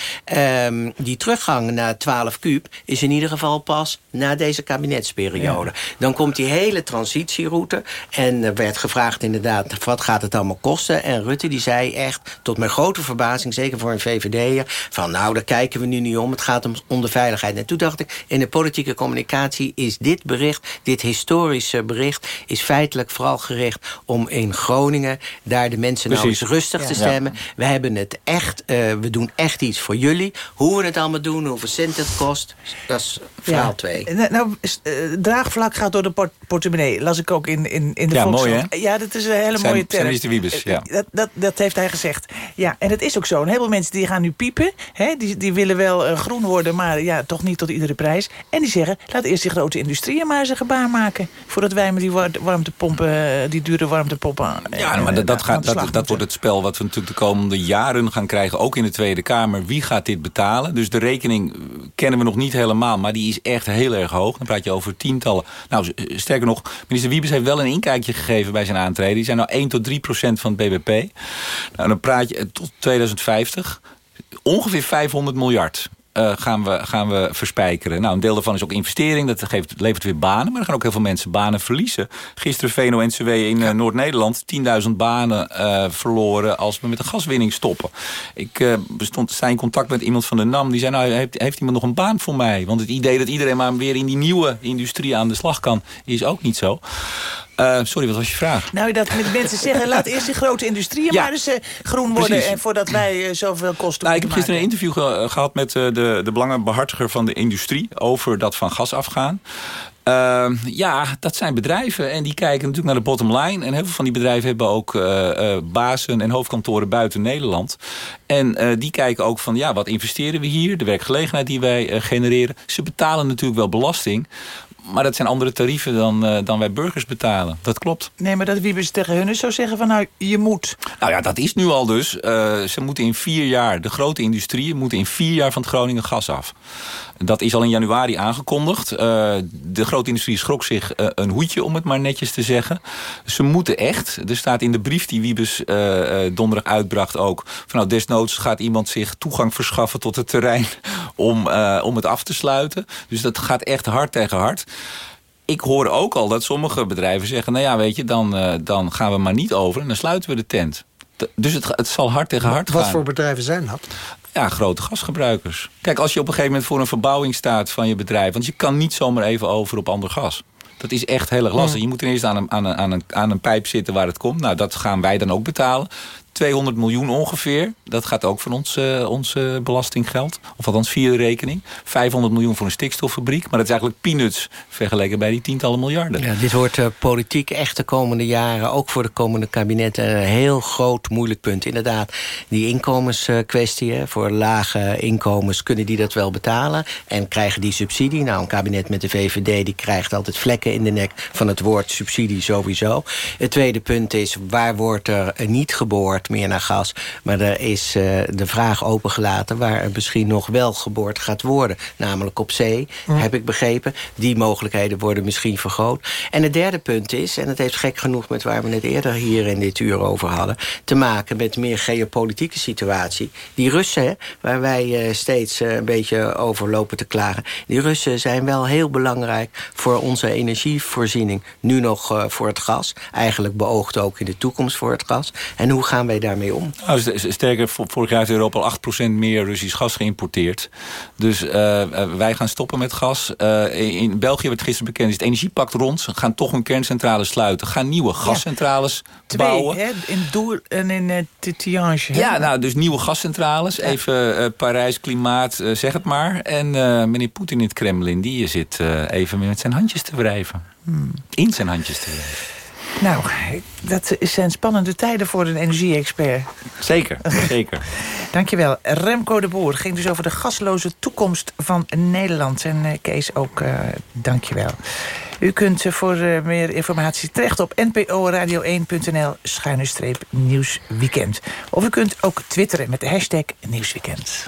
Um, die teruggang naar 12 kuub is in ieder geval pas na deze kabinetsperiode. Ja. Dan komt die hele transitieroute... en werd gevraagd inderdaad, wat gaat het allemaal kosten? En Rutte die zei echt, tot mijn grote verbazing... zeker voor een VVD'er, van nou, daar kijken we nu niet om. Het gaat om, om de veiligheid. En toen dacht ik, in de politieke communicatie is dit bericht... dit historische bericht, is feitelijk vooral gericht om in Groningen... daar de mensen nou eens rustig te stemmen. We hebben het echt, uh, we doen echt iets voor jullie. Hoe we het allemaal doen, hoeveel cent het kost, dat is verhaal 2. Ja. Nou, nou uh, draagvlak gaat door de port portemonnee. Las ik ook in, in, in de ja, mooi, hè? Ja, dat is een hele zijn, mooie term. Zijn Wiebes, ja. Dat, dat, dat heeft hij gezegd. Ja, en het is ook zo. Een heleboel mensen die gaan nu piepen. Hè, die, die willen wel uh, groen worden, maar ja, toch niet tot iedere prijs. En die zeggen, laat eerst die grote industrieën maar eens een gebaar maken. Voordat wij met die warmtepompen, die dure warmtepompen... Ja, maar dat, dat, gaat, dat, dat wordt het spel wat we natuurlijk de komende jaren gaan krijgen. Ook in de Tweede Kamer. Wie gaat dit betalen? Dus de rekening kennen we nog niet helemaal. Maar die is echt heel erg hoog. Dan praat je over tientallen. Nou, sterker nog, minister Wiebes heeft wel een inkijkje gegeven bij zijn aantreden. Die zijn nou 1 tot 3 procent van het BBP. Nou, dan praat je tot 2050 ongeveer 500 miljard. uh, gaan, we, gaan we verspijkeren. Nou, een deel daarvan is ook investering. Dat geeft, levert weer banen. Maar er gaan ook heel veel mensen banen verliezen. Gisteren VNO-NCW in uh, Noord-Nederland. 10.000 banen verloren als we met de gaswinning stoppen. Ik bestond, sta in contact met iemand van de NAM. Die zei, nou, heeft, heeft iemand nog een baan voor mij? Want het idee dat iedereen maar weer in die nieuwe industrie aan de slag kan... is ook niet zo. Uh, sorry, wat was je vraag? Nou, dat mensen zeggen, laat eerst die grote industrieën ja. maar eens uh, groen worden... en voordat wij uh, zoveel kosten nou, Ik heb gisteren een interview ge gehad met de, de belangenbehartiger van de industrie... over dat van gas afgaan. Uh, ja, dat zijn bedrijven en die kijken natuurlijk naar de bottom line. En heel veel van die bedrijven hebben ook uh, uh, bazen en hoofdkantoren buiten Nederland. En die kijken ook van, ja, wat investeren we hier? De werkgelegenheid die wij genereren. Ze betalen natuurlijk wel belasting. Maar dat zijn andere tarieven dan, uh, dan wij burgers betalen. Dat klopt. Nee, maar dat Wiebes tegen hun zou zeggen van nou, je moet. Nou ja, dat is nu al dus. Uh, ze moeten in vier jaar, de grote industrieën moeten in vier jaar van het Groningen gas af. Dat is al in januari aangekondigd. Uh, de grote industrie schrok zich uh, een hoedje, om het maar netjes te zeggen. Ze moeten echt. Er staat in de brief die Wiebes uh, donderdag uitbracht ook... van nou, desnoods gaat iemand zich toegang verschaffen tot het terrein... om, om het af te sluiten. Dus dat gaat echt hard tegen hard ik hoor ook al dat sommige bedrijven zeggen... nou ja, weet je, dan, uh, dan gaan we maar niet over en dan sluiten we de tent. Dus het, het zal hard tegen hard Wat gaan. voor bedrijven zijn dat? Ja, grote gasgebruikers. Kijk, als je op een gegeven moment voor een verbouwing staat van je bedrijf... want je kan niet zomaar even over op ander gas. Dat is echt heel erg lastig. Je moet ineens aan een, aan, een, aan, een, aan een pijp zitten waar het komt. Nou, dat gaan wij dan ook betalen. 200 miljoen ongeveer. Dat gaat ook van ons, uh, ons uh, belastinggeld. Of althans via de rekening. 500 miljoen voor een stikstoffabriek. Maar dat is eigenlijk peanuts vergeleken bij die tientallen miljarden. Ja, dit wordt uh, politiek echt de komende jaren... ook voor de komende kabinetten een heel groot moeilijk punt. Inderdaad, die inkomenskwestie. voor lage inkomens kunnen die dat wel betalen. En krijgen die subsidie. Nou, een kabinet met de VVD die krijgt altijd vlekken in de nek... van het woord subsidie sowieso. Het tweede punt is, waar wordt er niet geboord meer naar gas. Maar er is uh, de vraag opengelaten waar er misschien nog wel geboord gaat worden. Namelijk op zee, ja. heb ik begrepen. Die mogelijkheden worden misschien vergroot. En het derde punt is, en het heeft gek genoeg met waar we het eerder hier in dit uur over hadden... te maken met meer geopolitieke situatie. Die Russen, hè, waar wij uh, steeds uh, een beetje over lopen te klagen... die Russen zijn wel heel belangrijk voor onze energievoorziening. Nu nog voor het gas. Eigenlijk beoogd ook in de toekomst voor het gas. En hoe gaan wij daarmee om? Nou, sterker, vorig jaar heeft Europa al 8% meer Russisch gas geïmporteerd. Dus uh, wij gaan stoppen met gas. Uh, in België werd gisteren bekend, is het energiepact rond. Ze gaan toch een kerncentrale sluiten. Gaan nieuwe gascentrales ja. Twee, bouwen. Hè? In Doel en in uh. Ja, nou, dus nieuwe gascentrales. Ja. Even Parijs, klimaat, zeg het maar. En meneer Poetin in het Kremlin, die zit even met zijn handjes te wrijven. Hmm. In zijn handjes te wrijven. Nou, dat zijn spannende tijden voor een energie-expert. Zeker, zeker. Dankjewel. Remco de Boer ging dus over de gasloze toekomst van Nederland. En uh, Kees ook, uh, dankjewel. U kunt uh, voor meer informatie terecht op nporadio1.nl schuine streep nieuwsweekend. Of u kunt ook twitteren met de hashtag nieuwsweekend.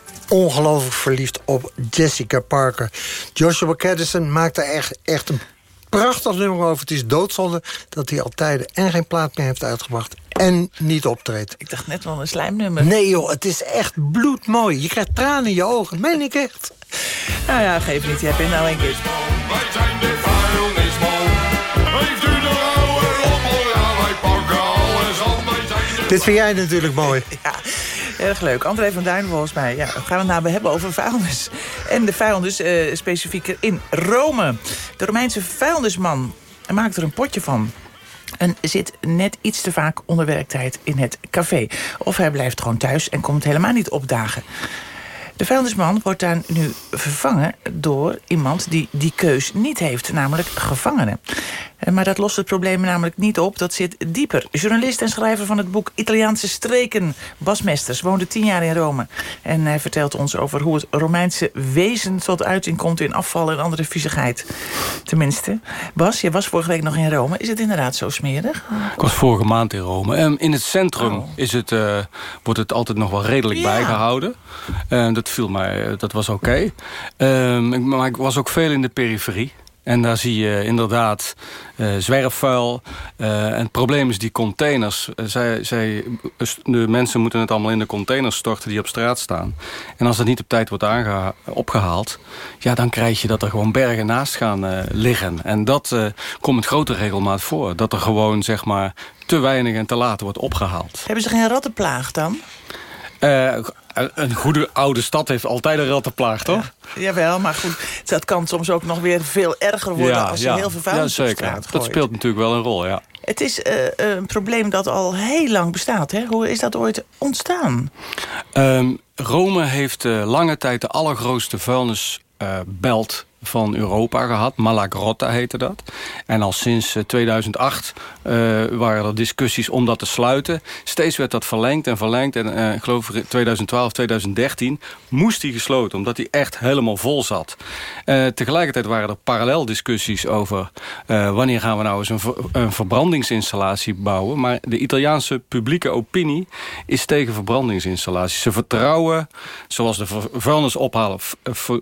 ongelooflijk verliefd op Jessica Parker. Joshua Caddison maakte echt, echt een prachtig nummer over. Het is doodzonde dat hij al tijden en geen plaat meer heeft uitgebracht... en niet optreedt. Ik dacht net wel een slijmnummer. Nee joh, het is echt bloedmooi. Je krijgt tranen in je ogen, meen ik echt. Nou ja, geef niet. Jij bent nou een keer. Dit vind jij natuurlijk mooi. Ja, erg leuk. André van Duin volgens mij. Ja, we gaan het nou hebben over vuilnis. En de vuilnis uh, specifieker in Rome. De Romeinse vuilnisman maakt er een potje van en zit net iets te vaak onder werktijd in het café. Of hij blijft gewoon thuis en komt helemaal niet opdagen. De vuilnisman wordt daar nu vervangen door iemand die die keus niet heeft, namelijk gevangenen. Maar dat lost het probleem namelijk niet op, dat zit dieper. Journalist en schrijver van het boek Italiaanse streken, Bas Mesters, woonde tien jaar in Rome. En hij vertelt ons over hoe het Romeinse wezen tot uiting komt in afval en andere viezigheid. Tenminste. Bas, je was vorige week nog in Rome. Is het inderdaad zo smerig? Ik was vorige maand in Rome. Um, in het centrum oh. is het, uh, wordt het altijd nog wel redelijk ja. bijgehouden. Uh, dat viel mij, dat was oké. Okay. Um, maar ik was ook veel in de periferie. En daar zie je inderdaad uh, zwerfvuil. Uh, en het probleem is die containers. Uh, zij, zij, de mensen moeten het allemaal in de containers storten die op straat staan. En als dat niet op tijd wordt opgehaald... ja, dan krijg je dat er gewoon bergen naast gaan liggen. En dat komt met grote regelmaat voor. Dat er gewoon, zeg maar, te weinig en te laat wordt opgehaald. Hebben ze geen rattenplaag dan? Een goede oude stad heeft altijd een rattenplaag, toch? Ja, jawel, maar goed, dat kan soms ook nog weer veel erger worden... Ja, als je ja. heel veel vuilnis ja, zeker. Dat speelt natuurlijk wel een rol, ja. Het is uh, een probleem dat al heel lang bestaat. Hè? Hoe is dat ooit ontstaan? Um, Rome heeft uh, lange tijd de allergrootste vuilnisbelt van Europa gehad. Malagrotta heette dat. En al sinds 2008 uh, waren er discussies om dat te sluiten. Steeds werd dat verlengd en verlengd. En uh, ik geloof 2012, 2013 moest die gesloten. Omdat die echt helemaal vol zat. Tegelijkertijd waren er parallel discussies over... wanneer gaan we nou eens een, een, verbrandingsinstallatie bouwen. Maar de Italiaanse publieke opinie is tegen verbrandingsinstallaties. Ze vertrouwen, zoals de vuilnis ophalen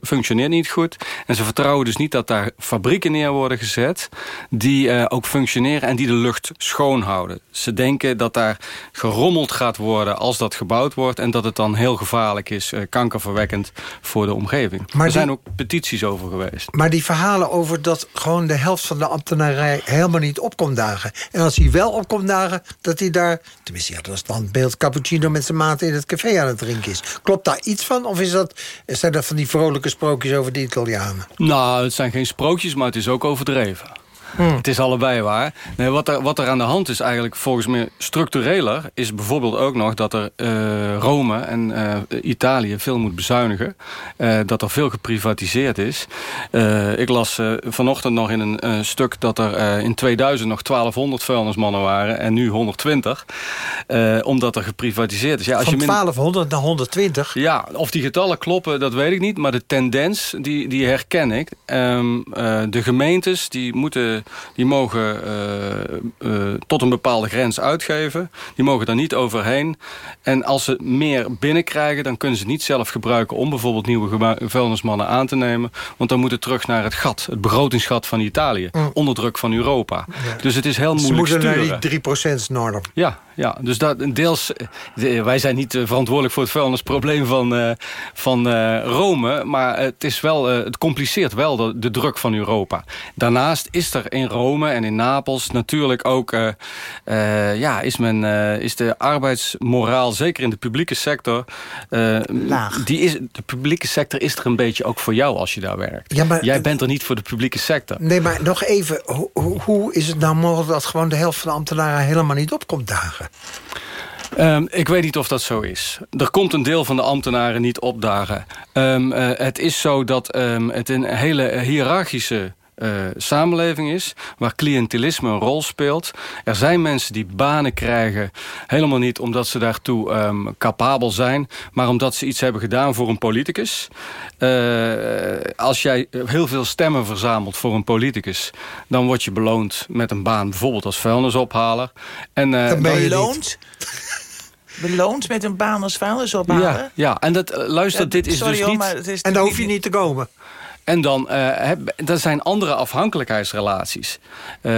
functioneert niet goed. En ze vertrouwen dus niet dat daar fabrieken neer worden gezet... die uh, ook functioneren en die de lucht schoon houden. Ze denken dat daar gerommeld gaat worden als dat gebouwd wordt... en dat het dan heel gevaarlijk is, uh, kankerverwekkend voor de omgeving. Maar er die, zijn ook petities over geweest. Maar die verhalen over dat gewoon de helft van de ambtenarij... helemaal niet opkomt dagen. En als hij wel opkomt dagen, dat hij daar... tenminste, ja, dat is dan beeld cappuccino met zijn maat in het café aan het drinken is. Klopt daar iets van? Of is dat, zijn dat van die vrolijke sprookjes over de Italianen? Nou, het zijn geen sprookjes, maar het is ook overdreven. Het is allebei waar. Nee, wat, er, wat er aan de hand is eigenlijk volgens mij structureler... is bijvoorbeeld ook nog dat er eh, Rome en eh, Italië veel moet bezuinigen. Eh, dat er veel geprivatiseerd is. Ik las vanochtend nog in een stuk dat er in 2000 nog 1200 vuilnismannen waren... en nu 120, eh, omdat er geprivatiseerd is. Ja, Van min- 1200 naar 120? ja, of die getallen kloppen, dat weet ik niet. Maar de tendens, die, die herken ik. Ehm, eh, de gemeentes die moeten, die mogen eh, eh, tot een bepaalde grens uitgeven. Die mogen daar niet overheen. En als ze meer binnenkrijgen, dan kunnen ze het niet zelf gebruiken... om bijvoorbeeld nieuwe vuilnismannen aan te nemen. Want dan moet het terug naar het gat, het begrotingsgat van Italië. Onder druk van Europa. Dus het is heel Ze moeilijk moeten sturen. naar die 3%-norm. Ja, ja, dus dat, deels, de- wij zijn niet eh, verantwoordelijk voor het vuilnisprobleem van, eh, van eh, Rome. Maar het, is wel, eh, het compliceert wel de, de druk van Europa. Daarnaast is er in Rome en in Napels natuurlijk ook... eh, eh, ja, is, men, eh, is de arbeidsmoraal, zeker in de publieke sector... eh, Die is, de publieke sector is er een beetje ook voor jou als je daar werkt. Ja, maar- Jij bent er niet voor de publieke sector. Nee, maar nog even. Hoe, is het nou mogelijk dat gewoon de helft van de ambtenaren helemaal niet opkomt dagen? Ehm, ik weet niet of dat zo is. Er komt een deel van de ambtenaren niet opdagen. Ehm, eh, het is zo dat ehm, het een hele hiërarchische eh, samenleving is... waar cliëntelisme een rol speelt. Er zijn mensen die banen krijgen... helemaal niet omdat ze daartoe ehm, capabel zijn... maar omdat ze iets hebben gedaan voor een politicus. Eh, als jij heel veel stemmen verzamelt voor een politicus... dan word je beloond met een baan, bijvoorbeeld als vuilnisophaler. En, eh, Dan ben je beloond? Beloond met een baan als vuilnis ophalen? ja, ja, en dat, luister, Ja, dit is sorry dus niet... maar het is En daar hoef je niet te komen. En dan, heb, dat zijn andere afhankelijkheidsrelaties. Eh,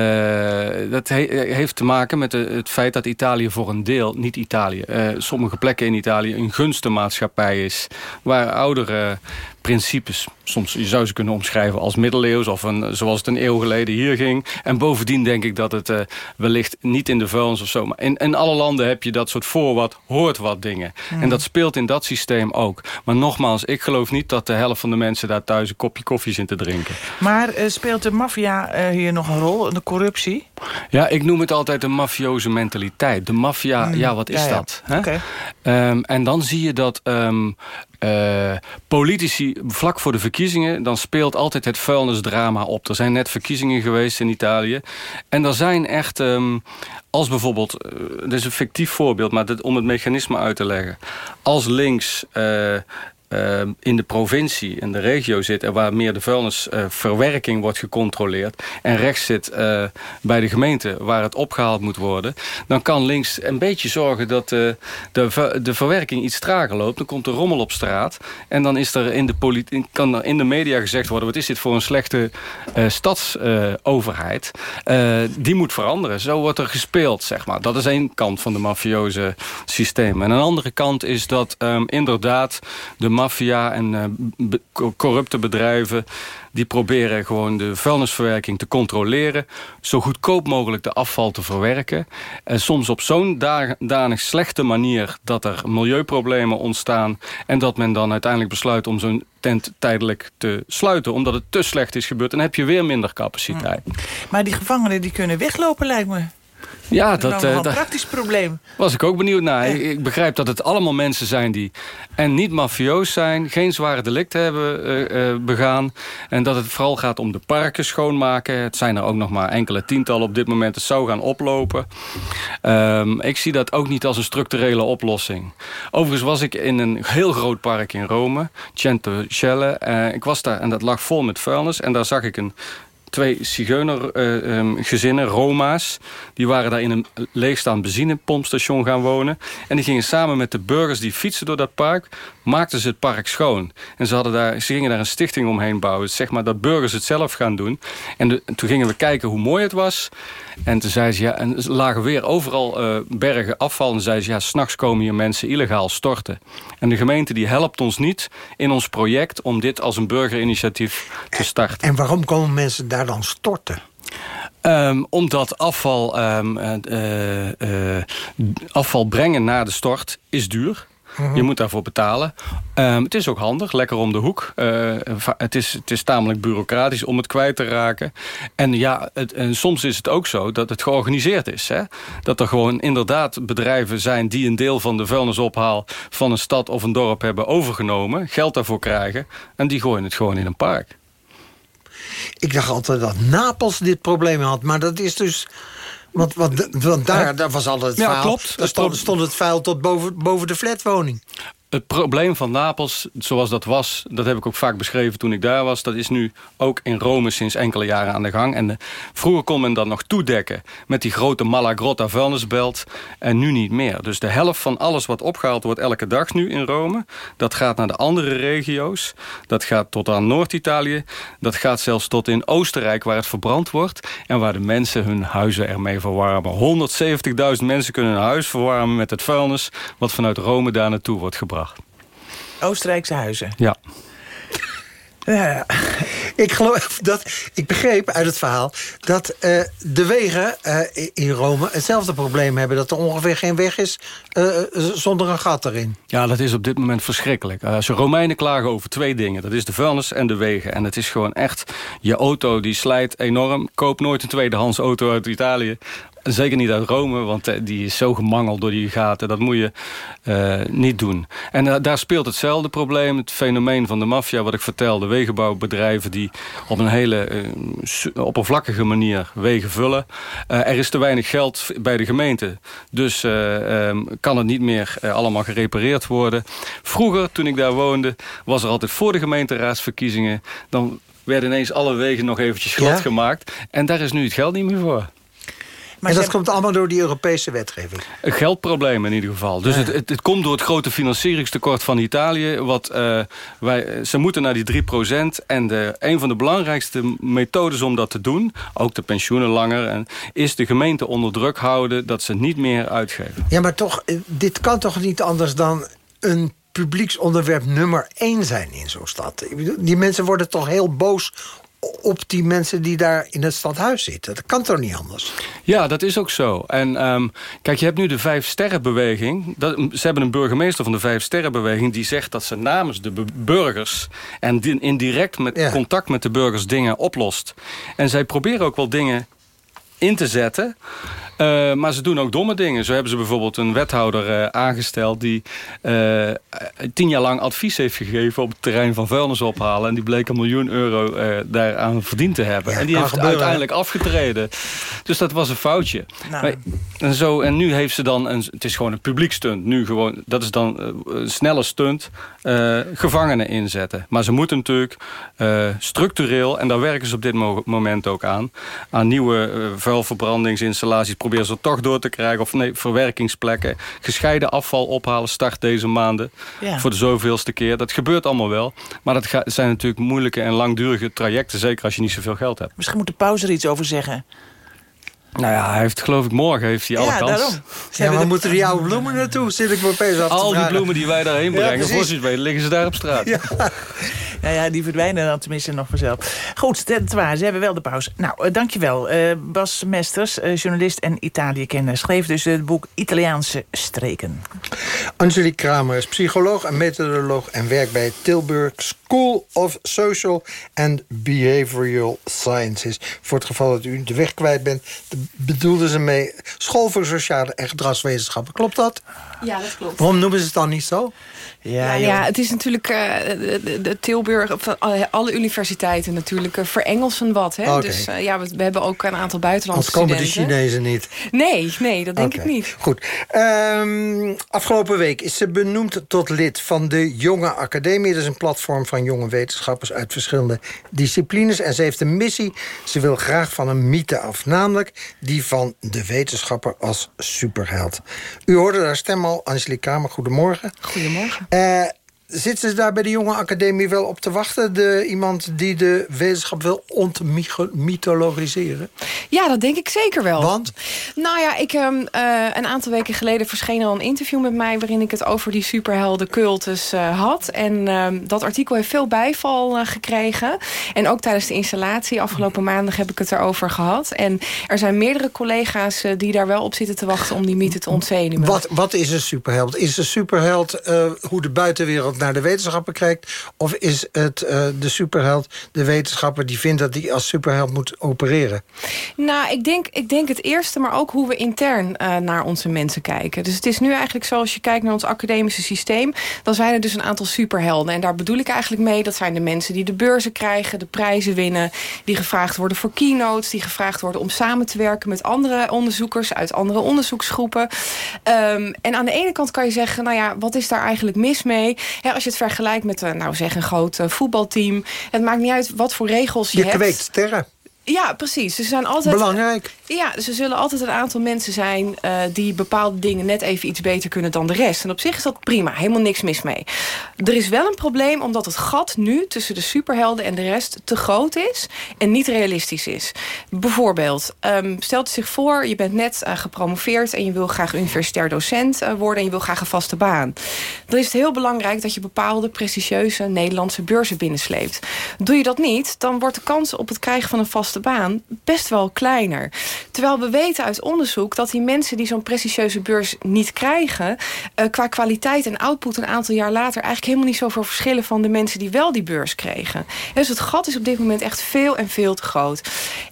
dat he- heeft te maken met het feit dat Italië voor een deel, niet Italië... eh, sommige plekken in Italië een gunstenmaatschappij is... waar oudere principes, soms je zou ze kunnen omschrijven als middeleeuws... of een, zoals het een eeuw geleden hier ging. En bovendien denk ik dat het eh, wellicht niet in de vuilnis of zo... maar in, in alle landen heb je dat soort voor wat, hoort wat dingen. En dat speelt in dat systeem ook. Maar nogmaals, ik geloof niet dat de helft van de mensen daar thuis... een kopje koffie zit te drinken. Maar eh, speelt de maffia eh, hier nog een rol? De corruptie? Ja, ik noem het altijd een mafioze mentaliteit. De maffia, Mm, ja, wat is ja, ja. dat? Hè? Oké. Ehm, en dan zie je dat ehm, eh, politici vlak voor de verkiezingen... dan speelt altijd het vuilnisdrama op. Er zijn net verkiezingen geweest in Italië. En er zijn echt... ehm, als bijvoorbeeld, eh, dit is een fictief voorbeeld... maar om het mechanisme uit te leggen. Als links... eh, eh, in de provincie, in de regio zit... en waar meer de vuilnisverwerking wordt gecontroleerd... en rechts zit eh, bij de gemeente waar het opgehaald moet worden... dan kan links een beetje zorgen dat eh, de, de verwerking iets trager loopt. Dan komt er rommel op straat. En dan is er in de, kan er in de media gezegd worden... wat is dit voor een slechte eh, stadsoverheid? Eh, die moet veranderen. Zo wordt er gespeeld, zeg maar. Dat is één kant van de mafioze systeem. En een andere kant is dat ehm, inderdaad de maffia en eh, corrupte bedrijven... die proberen gewoon de vuilnisverwerking te controleren... zo goedkoop mogelijk de afval te verwerken. En soms op zo'n da- danig slechte manier... dat er milieuproblemen ontstaan... en dat men dan uiteindelijk besluit om zo'n tent tijdelijk te sluiten... omdat het te slecht is gebeurd. En heb je weer minder capaciteit. Maar die gevangenen die kunnen weglopen, lijkt me. Ja, Dat dat, is eh, een praktisch probleem. was ik ook benieuwd naar. Ik, ik begrijp dat het allemaal mensen zijn die en niet mafioos zijn... geen zware delicten hebben eh, eh, begaan... en dat het vooral gaat om de parken schoonmaken. Het zijn er ook nog maar enkele tientallen op dit moment. Het zou gaan oplopen. Ehm, ik zie dat ook niet als een structurele oplossing. Overigens was ik in een heel groot park in Rome, Centocelle. Eh ik was daar en dat lag vol met vuilnis. En daar zag ik een twee zigeunergezinnen, Roma's. Die waren daar in een leegstaand benzinepompstation gaan wonen. En die gingen samen met de burgers die fietsen door dat park... maakten ze het park schoon. En ze, hadden daar, ze gingen daar een stichting omheen bouwen. Zeg maar dat burgers het zelf gaan doen. En, de- en toen gingen we kijken hoe mooi het was. En toen zei ze, ja, en er lagen weer overal eh, bergen afval. En zei ze, ja, s'nachts komen hier mensen illegaal storten. En de gemeente die helpt ons niet in ons project... om dit als een burgerinitiatief te starten. En waarom komen mensen daar dan storten? Ehm, omdat afval, ehm, eh, eh, eh, afval brengen naar de stort is duur. -huh. Je moet daarvoor betalen. Um, het is ook handig, lekker om de hoek. Uh, het, is, het is tamelijk bureaucratisch om het kwijt te raken. En ja, het, en soms is het ook zo dat het georganiseerd is. Hè? Dat er gewoon inderdaad bedrijven zijn... die een deel van de vuilnisophaal van een stad of een dorp hebben overgenomen... geld daarvoor krijgen en die gooien het gewoon in een park. Ik dacht altijd dat Napels dit probleem had, maar dat is dus... Want, want, want daar, daar was altijd het ja, Klopt. Daar stond, stond het vuil tot boven, boven de flatwoning. Het probleem van Napels, zoals dat was... dat heb ik ook vaak beschreven toen ik daar was... dat is nu ook in Rome sinds enkele jaren aan de gang. En de, vroeger kon men dat nog toedekken met die grote Malagrotta vuilnisbelt... en nu niet meer. Dus de helft van alles wat opgehaald wordt elke dag nu in Rome... dat gaat naar de andere regio's. Dat gaat tot aan Noord-Italië. Dat gaat zelfs tot in Oostenrijk waar het verbrand wordt... en waar de mensen hun huizen ermee verwarmen. 170.000 mensen kunnen hun huis verwarmen met het vuilnis... wat vanuit Rome daar naartoe wordt gebracht. Oostenrijkse huizen. Ja. Ja, ik geloof dat ik begreep uit het verhaal dat uh, de wegen uh, in Rome hetzelfde probleem hebben. Dat er ongeveer geen weg is uh, zonder een gat erin. Ja, dat is op dit moment verschrikkelijk. Als je Romeinen klagen over twee dingen. Dat is de vuilnis en de wegen. En het is gewoon echt, je auto die slijt enorm. Koop nooit een tweedehands auto uit Italië. Zeker niet uit Rome, want eh, die is zo gemangeld door die gaten. Dat moet je uh, niet doen. En uh, daar speelt hetzelfde probleem. Het fenomeen van de maffia, wat ik vertelde. Wegenbouwbedrijven die op een hele uh, oppervlakkige manier wegen vullen. er is te weinig geld bij de gemeente. Dus um, kan het niet meer allemaal gerepareerd worden. Vroeger, toen ik daar woonde, was er altijd voor de gemeenteraadsverkiezingen... dan werden ineens alle wegen nog eventjes glad ja? gemaakt. En daar is nu het geld niet meer voor. Maar en dat komt allemaal door die Europese wetgeving? Een geldprobleem in ieder geval. Dus ja. het, het, het, komt door het grote financieringstekort van Italië. Wat, uh, wij, ze moeten naar die 3%. En de, een van de belangrijkste methodes om dat te doen... ook de pensioenen langer... En, is de gemeente onder druk houden dat ze niet meer uitgeven. Ja, maar toch, eh, dit kan toch niet anders dan een publieksonderwerp nummer één zijn in zo'n stad. Die mensen worden toch heel boos op die mensen die daar in het stadhuis zitten. Dat kan toch niet anders? Ja, dat is ook zo. En um, kijk, je hebt nu de Vijf Sterrenbeweging. Dat, ze hebben een burgemeester van de Vijf Sterrenbeweging... die zegt dat ze namens de burgers... en indirect met ja. contact met de burgers dingen oplost. En zij proberen ook wel dingen in te zetten... Uh, maar ze doen ook domme dingen. Zo hebben ze bijvoorbeeld een wethouder uh, aangesteld... die uh, tien jaar lang advies heeft gegeven op het terrein van vuilnis ophalen. En die bleek een miljoen euro daaraan verdiend te hebben. Ja, en die heeft gebeuren, uiteindelijk afgetreden. Dus dat was een foutje. Nou. Maar, en, zo, en nu heeft ze dan... Een, het is gewoon een publiek stunt. Nu gewoon, dat is dan een snelle stunt. gevangenen inzetten. Maar ze moeten natuurlijk structureel... en daar werken ze op dit mo moment ook aan... aan nieuwe vuilverbrandingsinstallaties proberen ze toch door te krijgen. Of nee, verwerkingsplekken. Gescheiden afval ophalen start deze maanden. Ja. Voor de zoveelste keer. Dat gebeurt allemaal wel. Maar dat zijn natuurlijk moeilijke en langdurige trajecten. Zeker als je niet zoveel geld hebt. Misschien moet de pauze er iets over zeggen. Nou ja, hij heeft geloof ik morgen heeft hij alle ja, kans. Daarom. Ja, maar moeten die oude bloemen naartoe? Zit ik me opeens af te Al die vragen. bloemen die wij daarheen brengen, ja, bij, liggen ze daar op straat. Ja. nou ja, die verdwijnen dan tenminste nog vanzelf. Goed, het waar, ze hebben wel de pauze. Nou, uh, dankjewel. Uh, Bas Mesters, uh, journalist en Italië-kenner... schreef dus het boek Italiaanse streken. Angelique Kramer is psycholoog en methodoloog... en werkt bij Tilburg School of Social and Behavioral Sciences. Voor het geval dat u de weg kwijt bent... bedoelden ze mee school voor sociale en gedragswetenschappen. Klopt dat? Ja, dat klopt. Waarom noemen ze het dan niet zo? Ja, ja, ja, het is natuurlijk uh, de, de Tilburg, alle universiteiten natuurlijk uh, verengelsen wat. Hè? Okay. Dus uh, ja, we, we, hebben ook een aantal buitenlandse Anders komen studenten. de Chinezen niet. Nee, nee, dat denk okay. ik niet. Goed. Um, afgelopen week is ze benoemd tot lid van de Jonge Academie. Dat is een platform van jonge wetenschappers uit verschillende disciplines. En ze heeft een missie. Ze wil graag van een mythe af. Namelijk die van de wetenschapper als superheld. U hoorde haar stem al, Angelique Kamer. Goedemorgen. Goedemorgen. Uh, zitten ze daar bij de jonge academie wel op te wachten? De, iemand die de wetenschap wil ontmythologiseren? Ja, dat denk ik zeker wel. Want? Nou ja, ik, um, uh, een aantal weken geleden verscheen al een interview met mij... waarin ik het over die superhelden cultus uh, had. En uh, dat artikel heeft veel bijval uh, gekregen. En ook tijdens de installatie afgelopen maandag heb ik het erover gehad. En er zijn meerdere collega's die daar wel op zitten te wachten... om die mythe te ontzenuwen. Wat, wat is een superheld? Is een superheld hoe de buitenwereld naar de wetenschapper kijkt? Of is het de superheld de wetenschapper die vindt dat hij als superheld moet opereren? Nou, ik denk, ik denk het eerste, maar ook hoe we intern uh, naar onze mensen kijken. Dus het is nu eigenlijk zo, als je kijkt naar ons academische systeem... dan zijn er dus een aantal superhelden. En daar bedoel ik eigenlijk mee, dat zijn de mensen die de beurzen krijgen... de prijzen winnen, die gevraagd worden voor keynotes... die gevraagd worden om samen te werken met andere onderzoekers... uit andere onderzoeksgroepen. Um, en aan de ene kant kan je zeggen, nou ja, wat is daar eigenlijk mis mee? Als je het vergelijkt met, uh, nou zeg, een groot uh, voetbalteam... het maakt niet uit wat voor regels je, je hebt. Je kweekt sterren. Ja, precies. Ze zijn altijd, Belangrijk. Ja, dus er zullen altijd een aantal mensen zijn... Uh, die bepaalde dingen net even iets beter kunnen dan de rest. En op zich is dat prima. Helemaal niks mis mee. Er is wel een probleem omdat het gat nu... tussen de superhelden en de rest te groot is... en niet realistisch is. Bijvoorbeeld, um, stelt zich voor... je bent net uh, gepromoveerd... en je wil graag universitair docent uh, worden... en je wil graag een vaste baan. Dan is het heel belangrijk dat je bepaalde... prestigieuze Nederlandse beurzen binnensleept. Doe je dat niet, dan wordt de kans op het krijgen van een vaste baan best wel kleiner. Terwijl we weten uit onderzoek dat die mensen die zo'n prestigieuze beurs niet krijgen... Uh, qua kwaliteit en output een aantal jaar later... eigenlijk helemaal niet zoveel verschillen van de mensen die wel die beurs kregen. Dus het gat is op dit moment echt veel en veel te groot.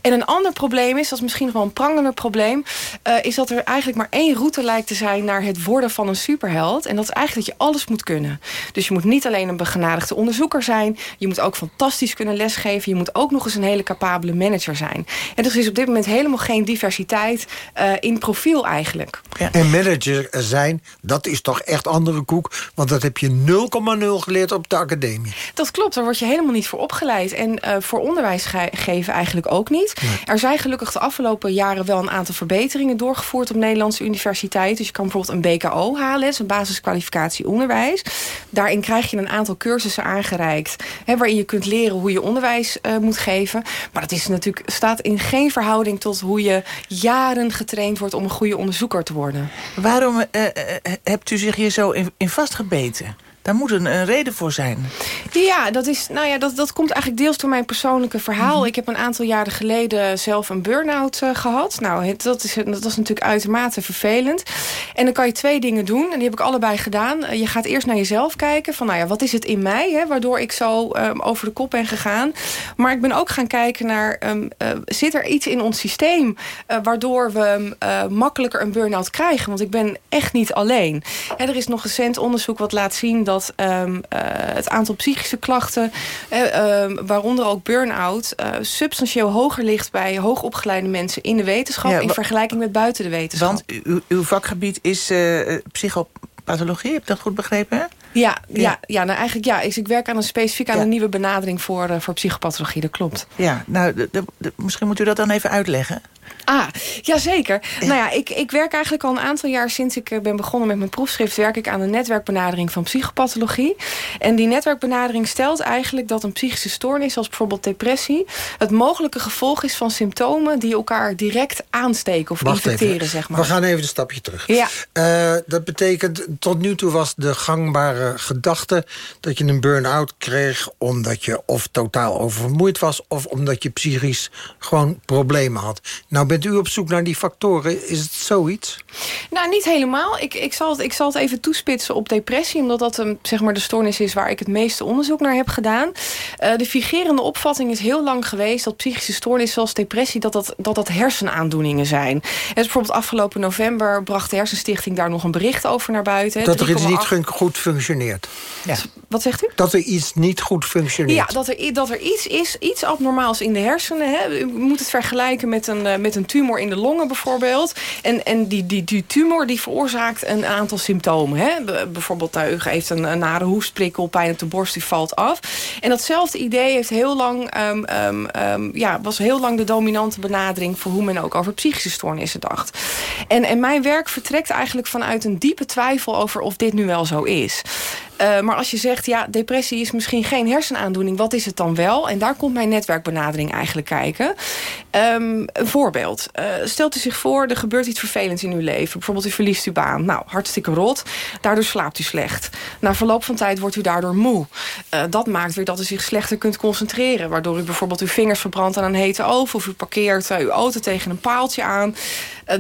En een ander probleem is, dat is misschien nog wel een prangender probleem... Uh, is dat er eigenlijk maar één route lijkt te zijn naar het worden van een superheld. En dat is eigenlijk dat je alles moet kunnen. Dus je moet niet alleen een begenadigde onderzoeker zijn... je moet ook fantastisch kunnen lesgeven... je moet ook nog eens een hele capabele manager zijn. En dus is op dit moment helemaal geen diversiteit uh, in profiel eigenlijk. Ja. En manager zijn, dat is toch echt andere koek... want dat heb je 0,0 geleerd op de academie. Dat klopt, daar word je helemaal niet voor opgeleid. En uh, voor onderwijs ge geven eigenlijk ook niet. Nee. Er zijn gelukkig de afgelopen jaren wel een aantal verbeteringen doorgevoerd... op Nederlandse universiteit. Dus je kan bijvoorbeeld een BKO halen, een basiskwalificatie onderwijs. Daarin krijg je een aantal cursussen aangereikt... Hè, waarin je kunt leren hoe je onderwijs uh, moet geven. Maar dat is natuurlijk, staat in geen verhouding tot hoe je jaren getraind wordt om een goede onderzoeker te worden. Waarom uh, uh, hebt u zich hier zo in, in vastgebeten? Daar moet een, een, reden voor zijn. Ja, dat, is, nou ja dat, dat komt eigenlijk deels door mijn persoonlijke verhaal. Mm -hmm. Ik heb een aantal jaren geleden zelf een burn-out uh, gehad. Nou, het, dat, is, dat was natuurlijk uitermate vervelend. En dan kan je twee dingen doen. En die heb ik allebei gedaan. Uh, je gaat eerst naar jezelf kijken. Van, nou ja, wat is het in mij? Hè, waardoor ik zo um, over de kop ben gegaan. Maar ik ben ook gaan kijken naar... Um, uh, zit er iets in ons systeem... waardoor we makkelijker een burn-out krijgen? Want ik ben echt niet alleen. En er is nog recent onderzoek wat laat zien... dat dat um, uh, het aantal psychische klachten, uh, um, waaronder ook burn-out, uh, substantieel hoger ligt bij hoogopgeleide mensen in de wetenschap ja, in vergelijking met buiten de wetenschap. Want uw, uw vakgebied is psychopathologie, heb ik dat goed begrepen? Hè? Ja, ja. ja, ja nou eigenlijk ja. Ik werk aan een specifiek aan ja. een nieuwe benadering voor, voor psychopathologie, dat klopt. Ja, nou, de, de, de, misschien moet u dat dan even uitleggen. Ah, jazeker. Ja. Nou ja, ik, ik werk eigenlijk al een aantal jaar sinds ik ben begonnen met mijn proefschrift... werk ik aan een netwerkbenadering van psychopathologie. En die netwerkbenadering stelt eigenlijk dat een psychische stoornis... zoals bijvoorbeeld depressie... het mogelijke gevolg is van symptomen die elkaar direct aansteken of Wacht infecteren, even. zeg maar. We gaan even een stapje terug. Ja. Uh, dat betekent, tot nu toe was de gangbare gedachte... dat je een burn-out kreeg omdat je of totaal oververmoeid was... of omdat je psychisch gewoon problemen had. Nou bent u op zoek naar die factoren. Is het zoiets? Nou, niet helemaal. Ik, ik, zal, het, ik zal het even toespitsen op depressie... omdat dat um, zeg maar de stoornis is waar ik het meeste onderzoek naar heb gedaan. Uh, de figerende opvatting is heel lang geweest... dat psychische stoornissen zoals depressie... dat dat, dat, dat hersenaandoeningen zijn. En dus bijvoorbeeld afgelopen november... bracht de Hersenstichting daar nog een bericht over naar buiten. Dat er iets niet goed functioneert. Ja. Wat zegt u? Dat er iets niet goed functioneert. Ja, dat er, dat er iets is, iets abnormaals in de hersenen. Hè. U moet het vergelijken met een, uh, met een tumor in de longen bijvoorbeeld. En, en die, die, die tumor die veroorzaakt een aantal symptomen. Hè. Bijvoorbeeld, u heeft een, een nare hoestprikkel, pijn op de borst, die valt af. En datzelfde idee heeft heel lang, um, um, um, ja, was heel lang de dominante benadering... voor hoe men ook over psychische stoornissen dacht. En, en mijn werk vertrekt eigenlijk vanuit een diepe twijfel over of dit nu wel zo is. Uh, maar als je zegt, ja, depressie is misschien geen hersenaandoening... wat is het dan wel? En daar komt mijn netwerkbenadering eigenlijk kijken. Um, een voorbeeld. Uh, stelt u zich voor, er gebeurt iets vervelends in uw leven. Bijvoorbeeld u verliest uw baan. Nou, hartstikke rot. Daardoor slaapt u slecht. Na verloop van tijd wordt u daardoor moe. Uh, dat maakt weer dat u zich slechter kunt concentreren. Waardoor u bijvoorbeeld uw vingers verbrandt aan een hete oven... of u parkeert uw auto tegen een paaltje aan.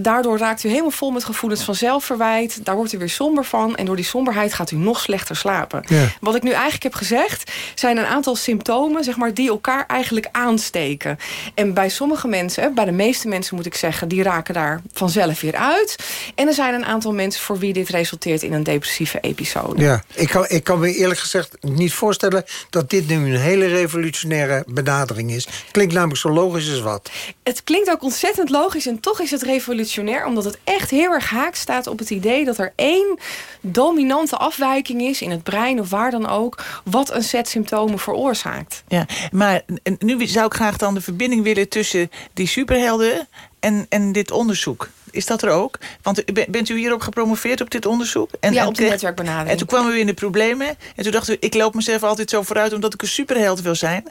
Daardoor raakt u helemaal vol met gevoelens van zelfverwijt. Daar wordt u weer somber van. En door die somberheid gaat u nog slechter slapen. Ja. Wat ik nu eigenlijk heb gezegd... zijn een aantal symptomen zeg maar, die elkaar eigenlijk aansteken. En bij sommige mensen, bij de meeste mensen moet ik zeggen... die raken daar vanzelf weer uit. En er zijn een aantal mensen voor wie dit resulteert in een depressieve episode. Ja, ik kan, ik kan me eerlijk gezegd niet voorstellen... dat dit nu een hele revolutionaire benadering is. Klinkt namelijk zo logisch als wat. Het klinkt ook ontzettend logisch en toch is het revolutionair... omdat het echt heel erg haak staat op het idee dat er één dominante afwijking is... in het brein of waar dan ook, wat een set symptomen veroorzaakt. Ja, maar nu zou ik graag dan de verbinding willen tussen die superhelden en, en dit onderzoek. Is dat er ook? Want bent u hierop gepromoveerd op dit onderzoek? En, ja, op de netwerkbenadering. En toen kwamen we in de problemen. En toen dachten we, ik loop mezelf altijd zo vooruit... omdat ik een superheld wil zijn.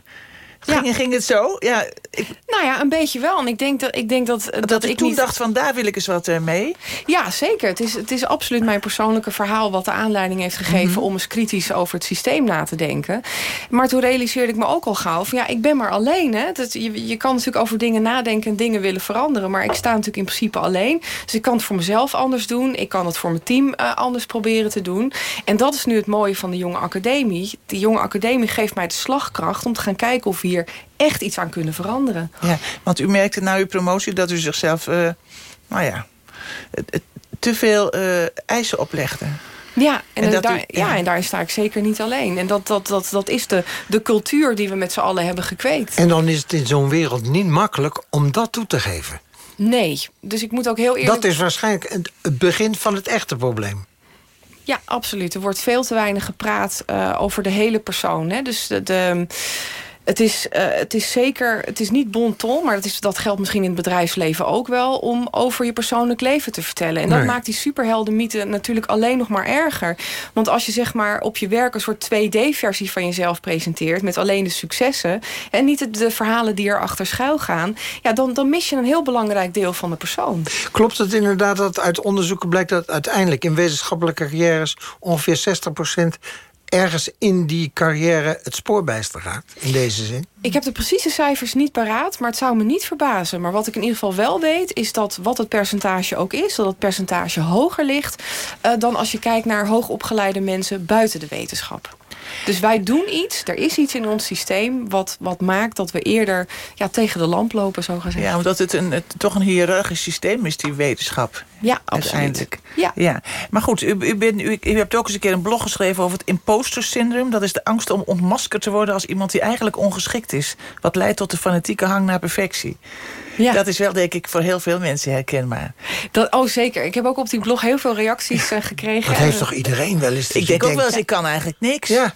Ging, ja. ging het zo? Ja, ik... Nou ja, een beetje wel. En ik denk dat ik, denk dat, dat, dat ik toen dacht van daar wil ik eens wat uh, mee. Ja, zeker. Het is, het is absoluut mijn persoonlijke verhaal... wat de aanleiding heeft gegeven mm -hmm. om eens kritisch over het systeem na te denken. Maar toen realiseerde ik me ook al gauw van... ja, ik ben maar alleen. Hè. Dat, je, je kan natuurlijk over dingen nadenken en dingen willen veranderen. Maar ik sta natuurlijk in principe alleen. Dus ik kan het voor mezelf anders doen. Ik kan het voor mijn team uh, anders proberen te doen. En dat is nu het mooie van de Jonge Academie. De Jonge Academie geeft mij de slagkracht om te gaan kijken of we hier echt iets aan kunnen veranderen. Ja, want u merkte na uw promotie dat u zichzelf, uh, nou ja, te veel uh, eisen oplegde. Ja, en, en daar, u, ja. ja. en daar sta ik zeker niet alleen. En dat, dat, dat, dat is de, de cultuur die we met z'n allen hebben gekweekt. En dan is het in zo'n wereld niet makkelijk om dat toe te geven. Nee, dus ik moet ook heel eerlijk... Dat is waarschijnlijk het begin van het echte probleem. Ja, absoluut. Er wordt veel te weinig gepraat uh, over de hele persoon. Hè? Dus de, de het is, uh, het is zeker, het is niet bon ton, maar dat, is, dat geldt misschien in het bedrijfsleven ook wel... om over je persoonlijk leven te vertellen. En dat maakt die superheldenmythe natuurlijk alleen nog maar erger. Want als je zeg maar op je werk een soort 2D-versie van jezelf presenteert... met alleen de successen en niet de verhalen die erachter schuil gaan... Ja, dan, dan mis je een heel belangrijk deel van de persoon. Klopt het inderdaad dat uit onderzoeken blijkt... dat uiteindelijk in wetenschappelijke carrières ongeveer 60 ergens in die carrière het spoorbijster raakt, in deze zin? Ik heb de precieze cijfers niet paraat, maar het zou me niet verbazen. Maar wat ik in ieder geval wel weet, is dat wat het percentage ook is... dat het percentage hoger ligt uh, dan als je kijkt naar hoogopgeleide mensen buiten de wetenschap. Dus wij doen iets, er is iets in ons systeem... wat, wat maakt dat we eerder ja, tegen de lamp lopen, zo gezegd. Ja, omdat het, een, het toch een hiërarchisch systeem is, die wetenschap. Ja, absoluut. Ja. ja. Maar goed, u, u, bent, u, u, hebt ook eens een keer een blog geschreven over het imposter syndroom. Dat is de angst om ontmaskerd te worden als iemand die eigenlijk ongeschikt is. Wat leidt tot de fanatieke hang naar perfectie. Ja. Dat is wel, denk ik, voor heel veel mensen herkenbaar. Dat, oh, zeker. Ik heb ook op die blog heel veel reacties uh, gekregen. Dat heeft toch iedereen wel eens? Ik denk ook wel eens, ik kan eigenlijk niks. Ja,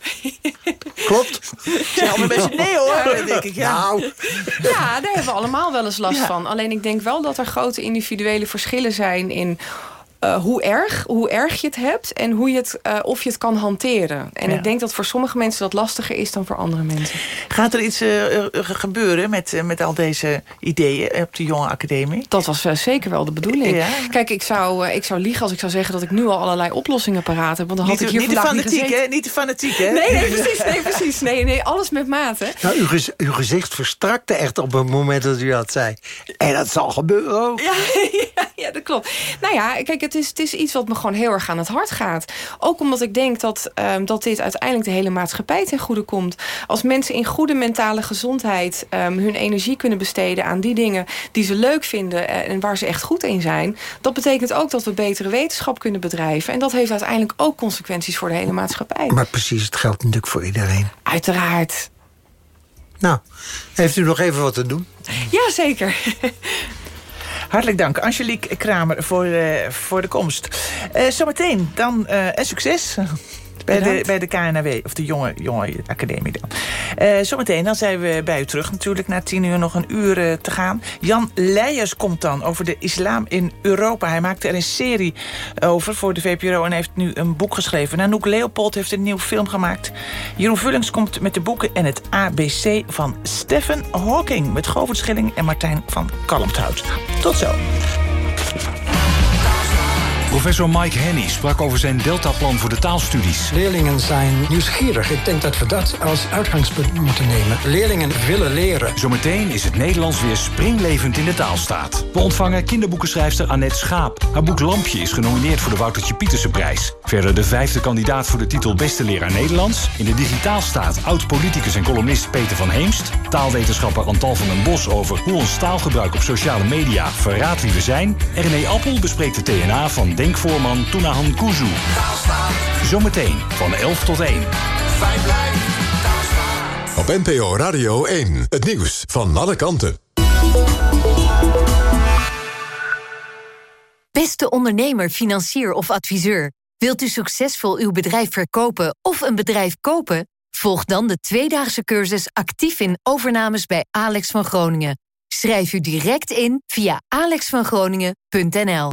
klopt. Zeg een beetje nee hoor, ja. denk ik. Ja. Nou. ja, daar hebben we allemaal wel eens last ja. van. Alleen ik denk wel dat er grote individuele verschillen zijn in uh, hoe, erg, hoe erg je het hebt en hoe je het, uh, of je het kan hanteren. En ja. ik denk dat voor sommige mensen dat lastiger is dan voor andere mensen. Gaat er iets uh, gebeuren met, met al deze ideeën op de jonge academie? Dat was zeker wel de bedoeling. Ja. Kijk, ik zou, ik zou liegen als ik zou zeggen dat ik nu al allerlei oplossingen paraat heb. Want dan had niet, ik hier niet vandaag de fanatiek, niet hè? Niet de fanatiek, hè? Nee, nee, precies. Nee, precies. Nee, nee, alles met mate. Nou, uw, gez uw gezicht verstrakte echt op het moment dat u dat zei. En dat zal gebeuren ook. Ja, ja, ja dat klopt. Nou ja, kijk, het is, het is iets wat me gewoon heel erg aan het hart gaat. Ook omdat ik denk dat, um, dat dit uiteindelijk de hele maatschappij ten goede komt. Als mensen in goede mentale gezondheid um, hun energie kunnen besteden aan die dingen die ze leuk vinden en waar ze echt goed in zijn. Dat betekent ook dat we betere wetenschap kunnen bedrijven. En dat heeft uiteindelijk ook consequenties voor de hele maatschappij. Maar precies, het geldt natuurlijk voor iedereen. Uiteraard. Nou, heeft u nog even wat te doen? Ja, zeker. Hartelijk dank, Angelique Kramer, voor, uh, voor de komst. Uh, zometeen dan uh, een succes. Bij de, bij de KNAW, of de jonge, jonge academie dan. Eh, zometeen, dan zijn we bij u terug natuurlijk. Na tien uur nog een uur eh, te gaan. Jan Leijers komt dan over de islam in Europa. Hij maakte er een serie over voor de VPRO... en heeft nu een boek geschreven. Nanoek Leopold heeft een nieuw film gemaakt. Jeroen Vullings komt met de boeken en het ABC van Stephen Hawking... met Govert Schilling en Martijn van Kalmthout. Tot zo. Professor Mike Henny sprak over zijn deltaplan voor de taalstudies. Leerlingen zijn nieuwsgierig. Ik denk dat we dat als uitgangspunt moeten nemen. Leerlingen willen leren. Zometeen is het Nederlands weer springlevend in de taalstaat. We ontvangen kinderboekenschrijfster Annette Schaap. Haar boek Lampje is genomineerd voor de Woutertje Pietersenprijs. Verder de vijfde kandidaat voor de titel Beste Leraar Nederlands. In de digitaalstaat oud-politicus en columnist Peter van Heemst. Taalwetenschapper Antal van den Bos over hoe ons taalgebruik op sociale media verraadt wie we zijn. En René Appel bespreekt de TNA van denkvoorman Tunahan Kuzu. Zometeen van 11 tot 1. Op NPO Radio 1. Het nieuws van alle kanten. Beste ondernemer, financier of adviseur. Wilt u succesvol uw bedrijf verkopen of een bedrijf kopen? Volg dan de tweedaagse cursus actief in overnames bij Alex van Groningen. Schrijf u direct in via alexvangroningen.nl.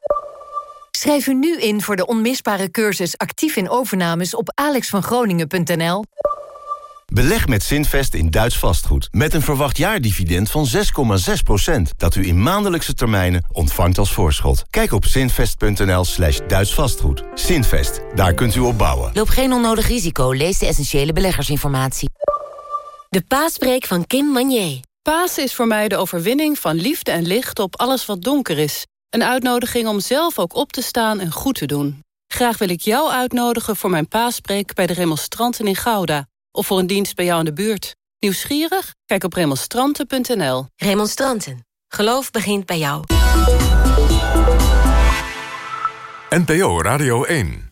Schrijf u nu in voor de onmisbare cursus actief in overnames op alexvangroningen.nl. Beleg met Zinvest in Duits vastgoed. Met een verwacht jaardividend van 6,6%. Dat u in maandelijkse termijnen ontvangt als voorschot. Kijk op zinvest.nl slash Duits vastgoed. Zinvest, daar kunt u op bouwen. Loop geen onnodig risico. Lees de essentiële beleggersinformatie. De paaspreek van Kim Manier. Pasen is voor mij de overwinning van liefde en licht op alles wat donker is. Een uitnodiging om zelf ook op te staan en goed te doen. Graag wil ik jou uitnodigen voor mijn paaspreek bij de remonstranten in Gouda. Of voor een dienst bij jou in de buurt. Nieuwsgierig? Kijk op remonstranten.nl. Remonstranten. Geloof begint bij jou. NPO Radio 1.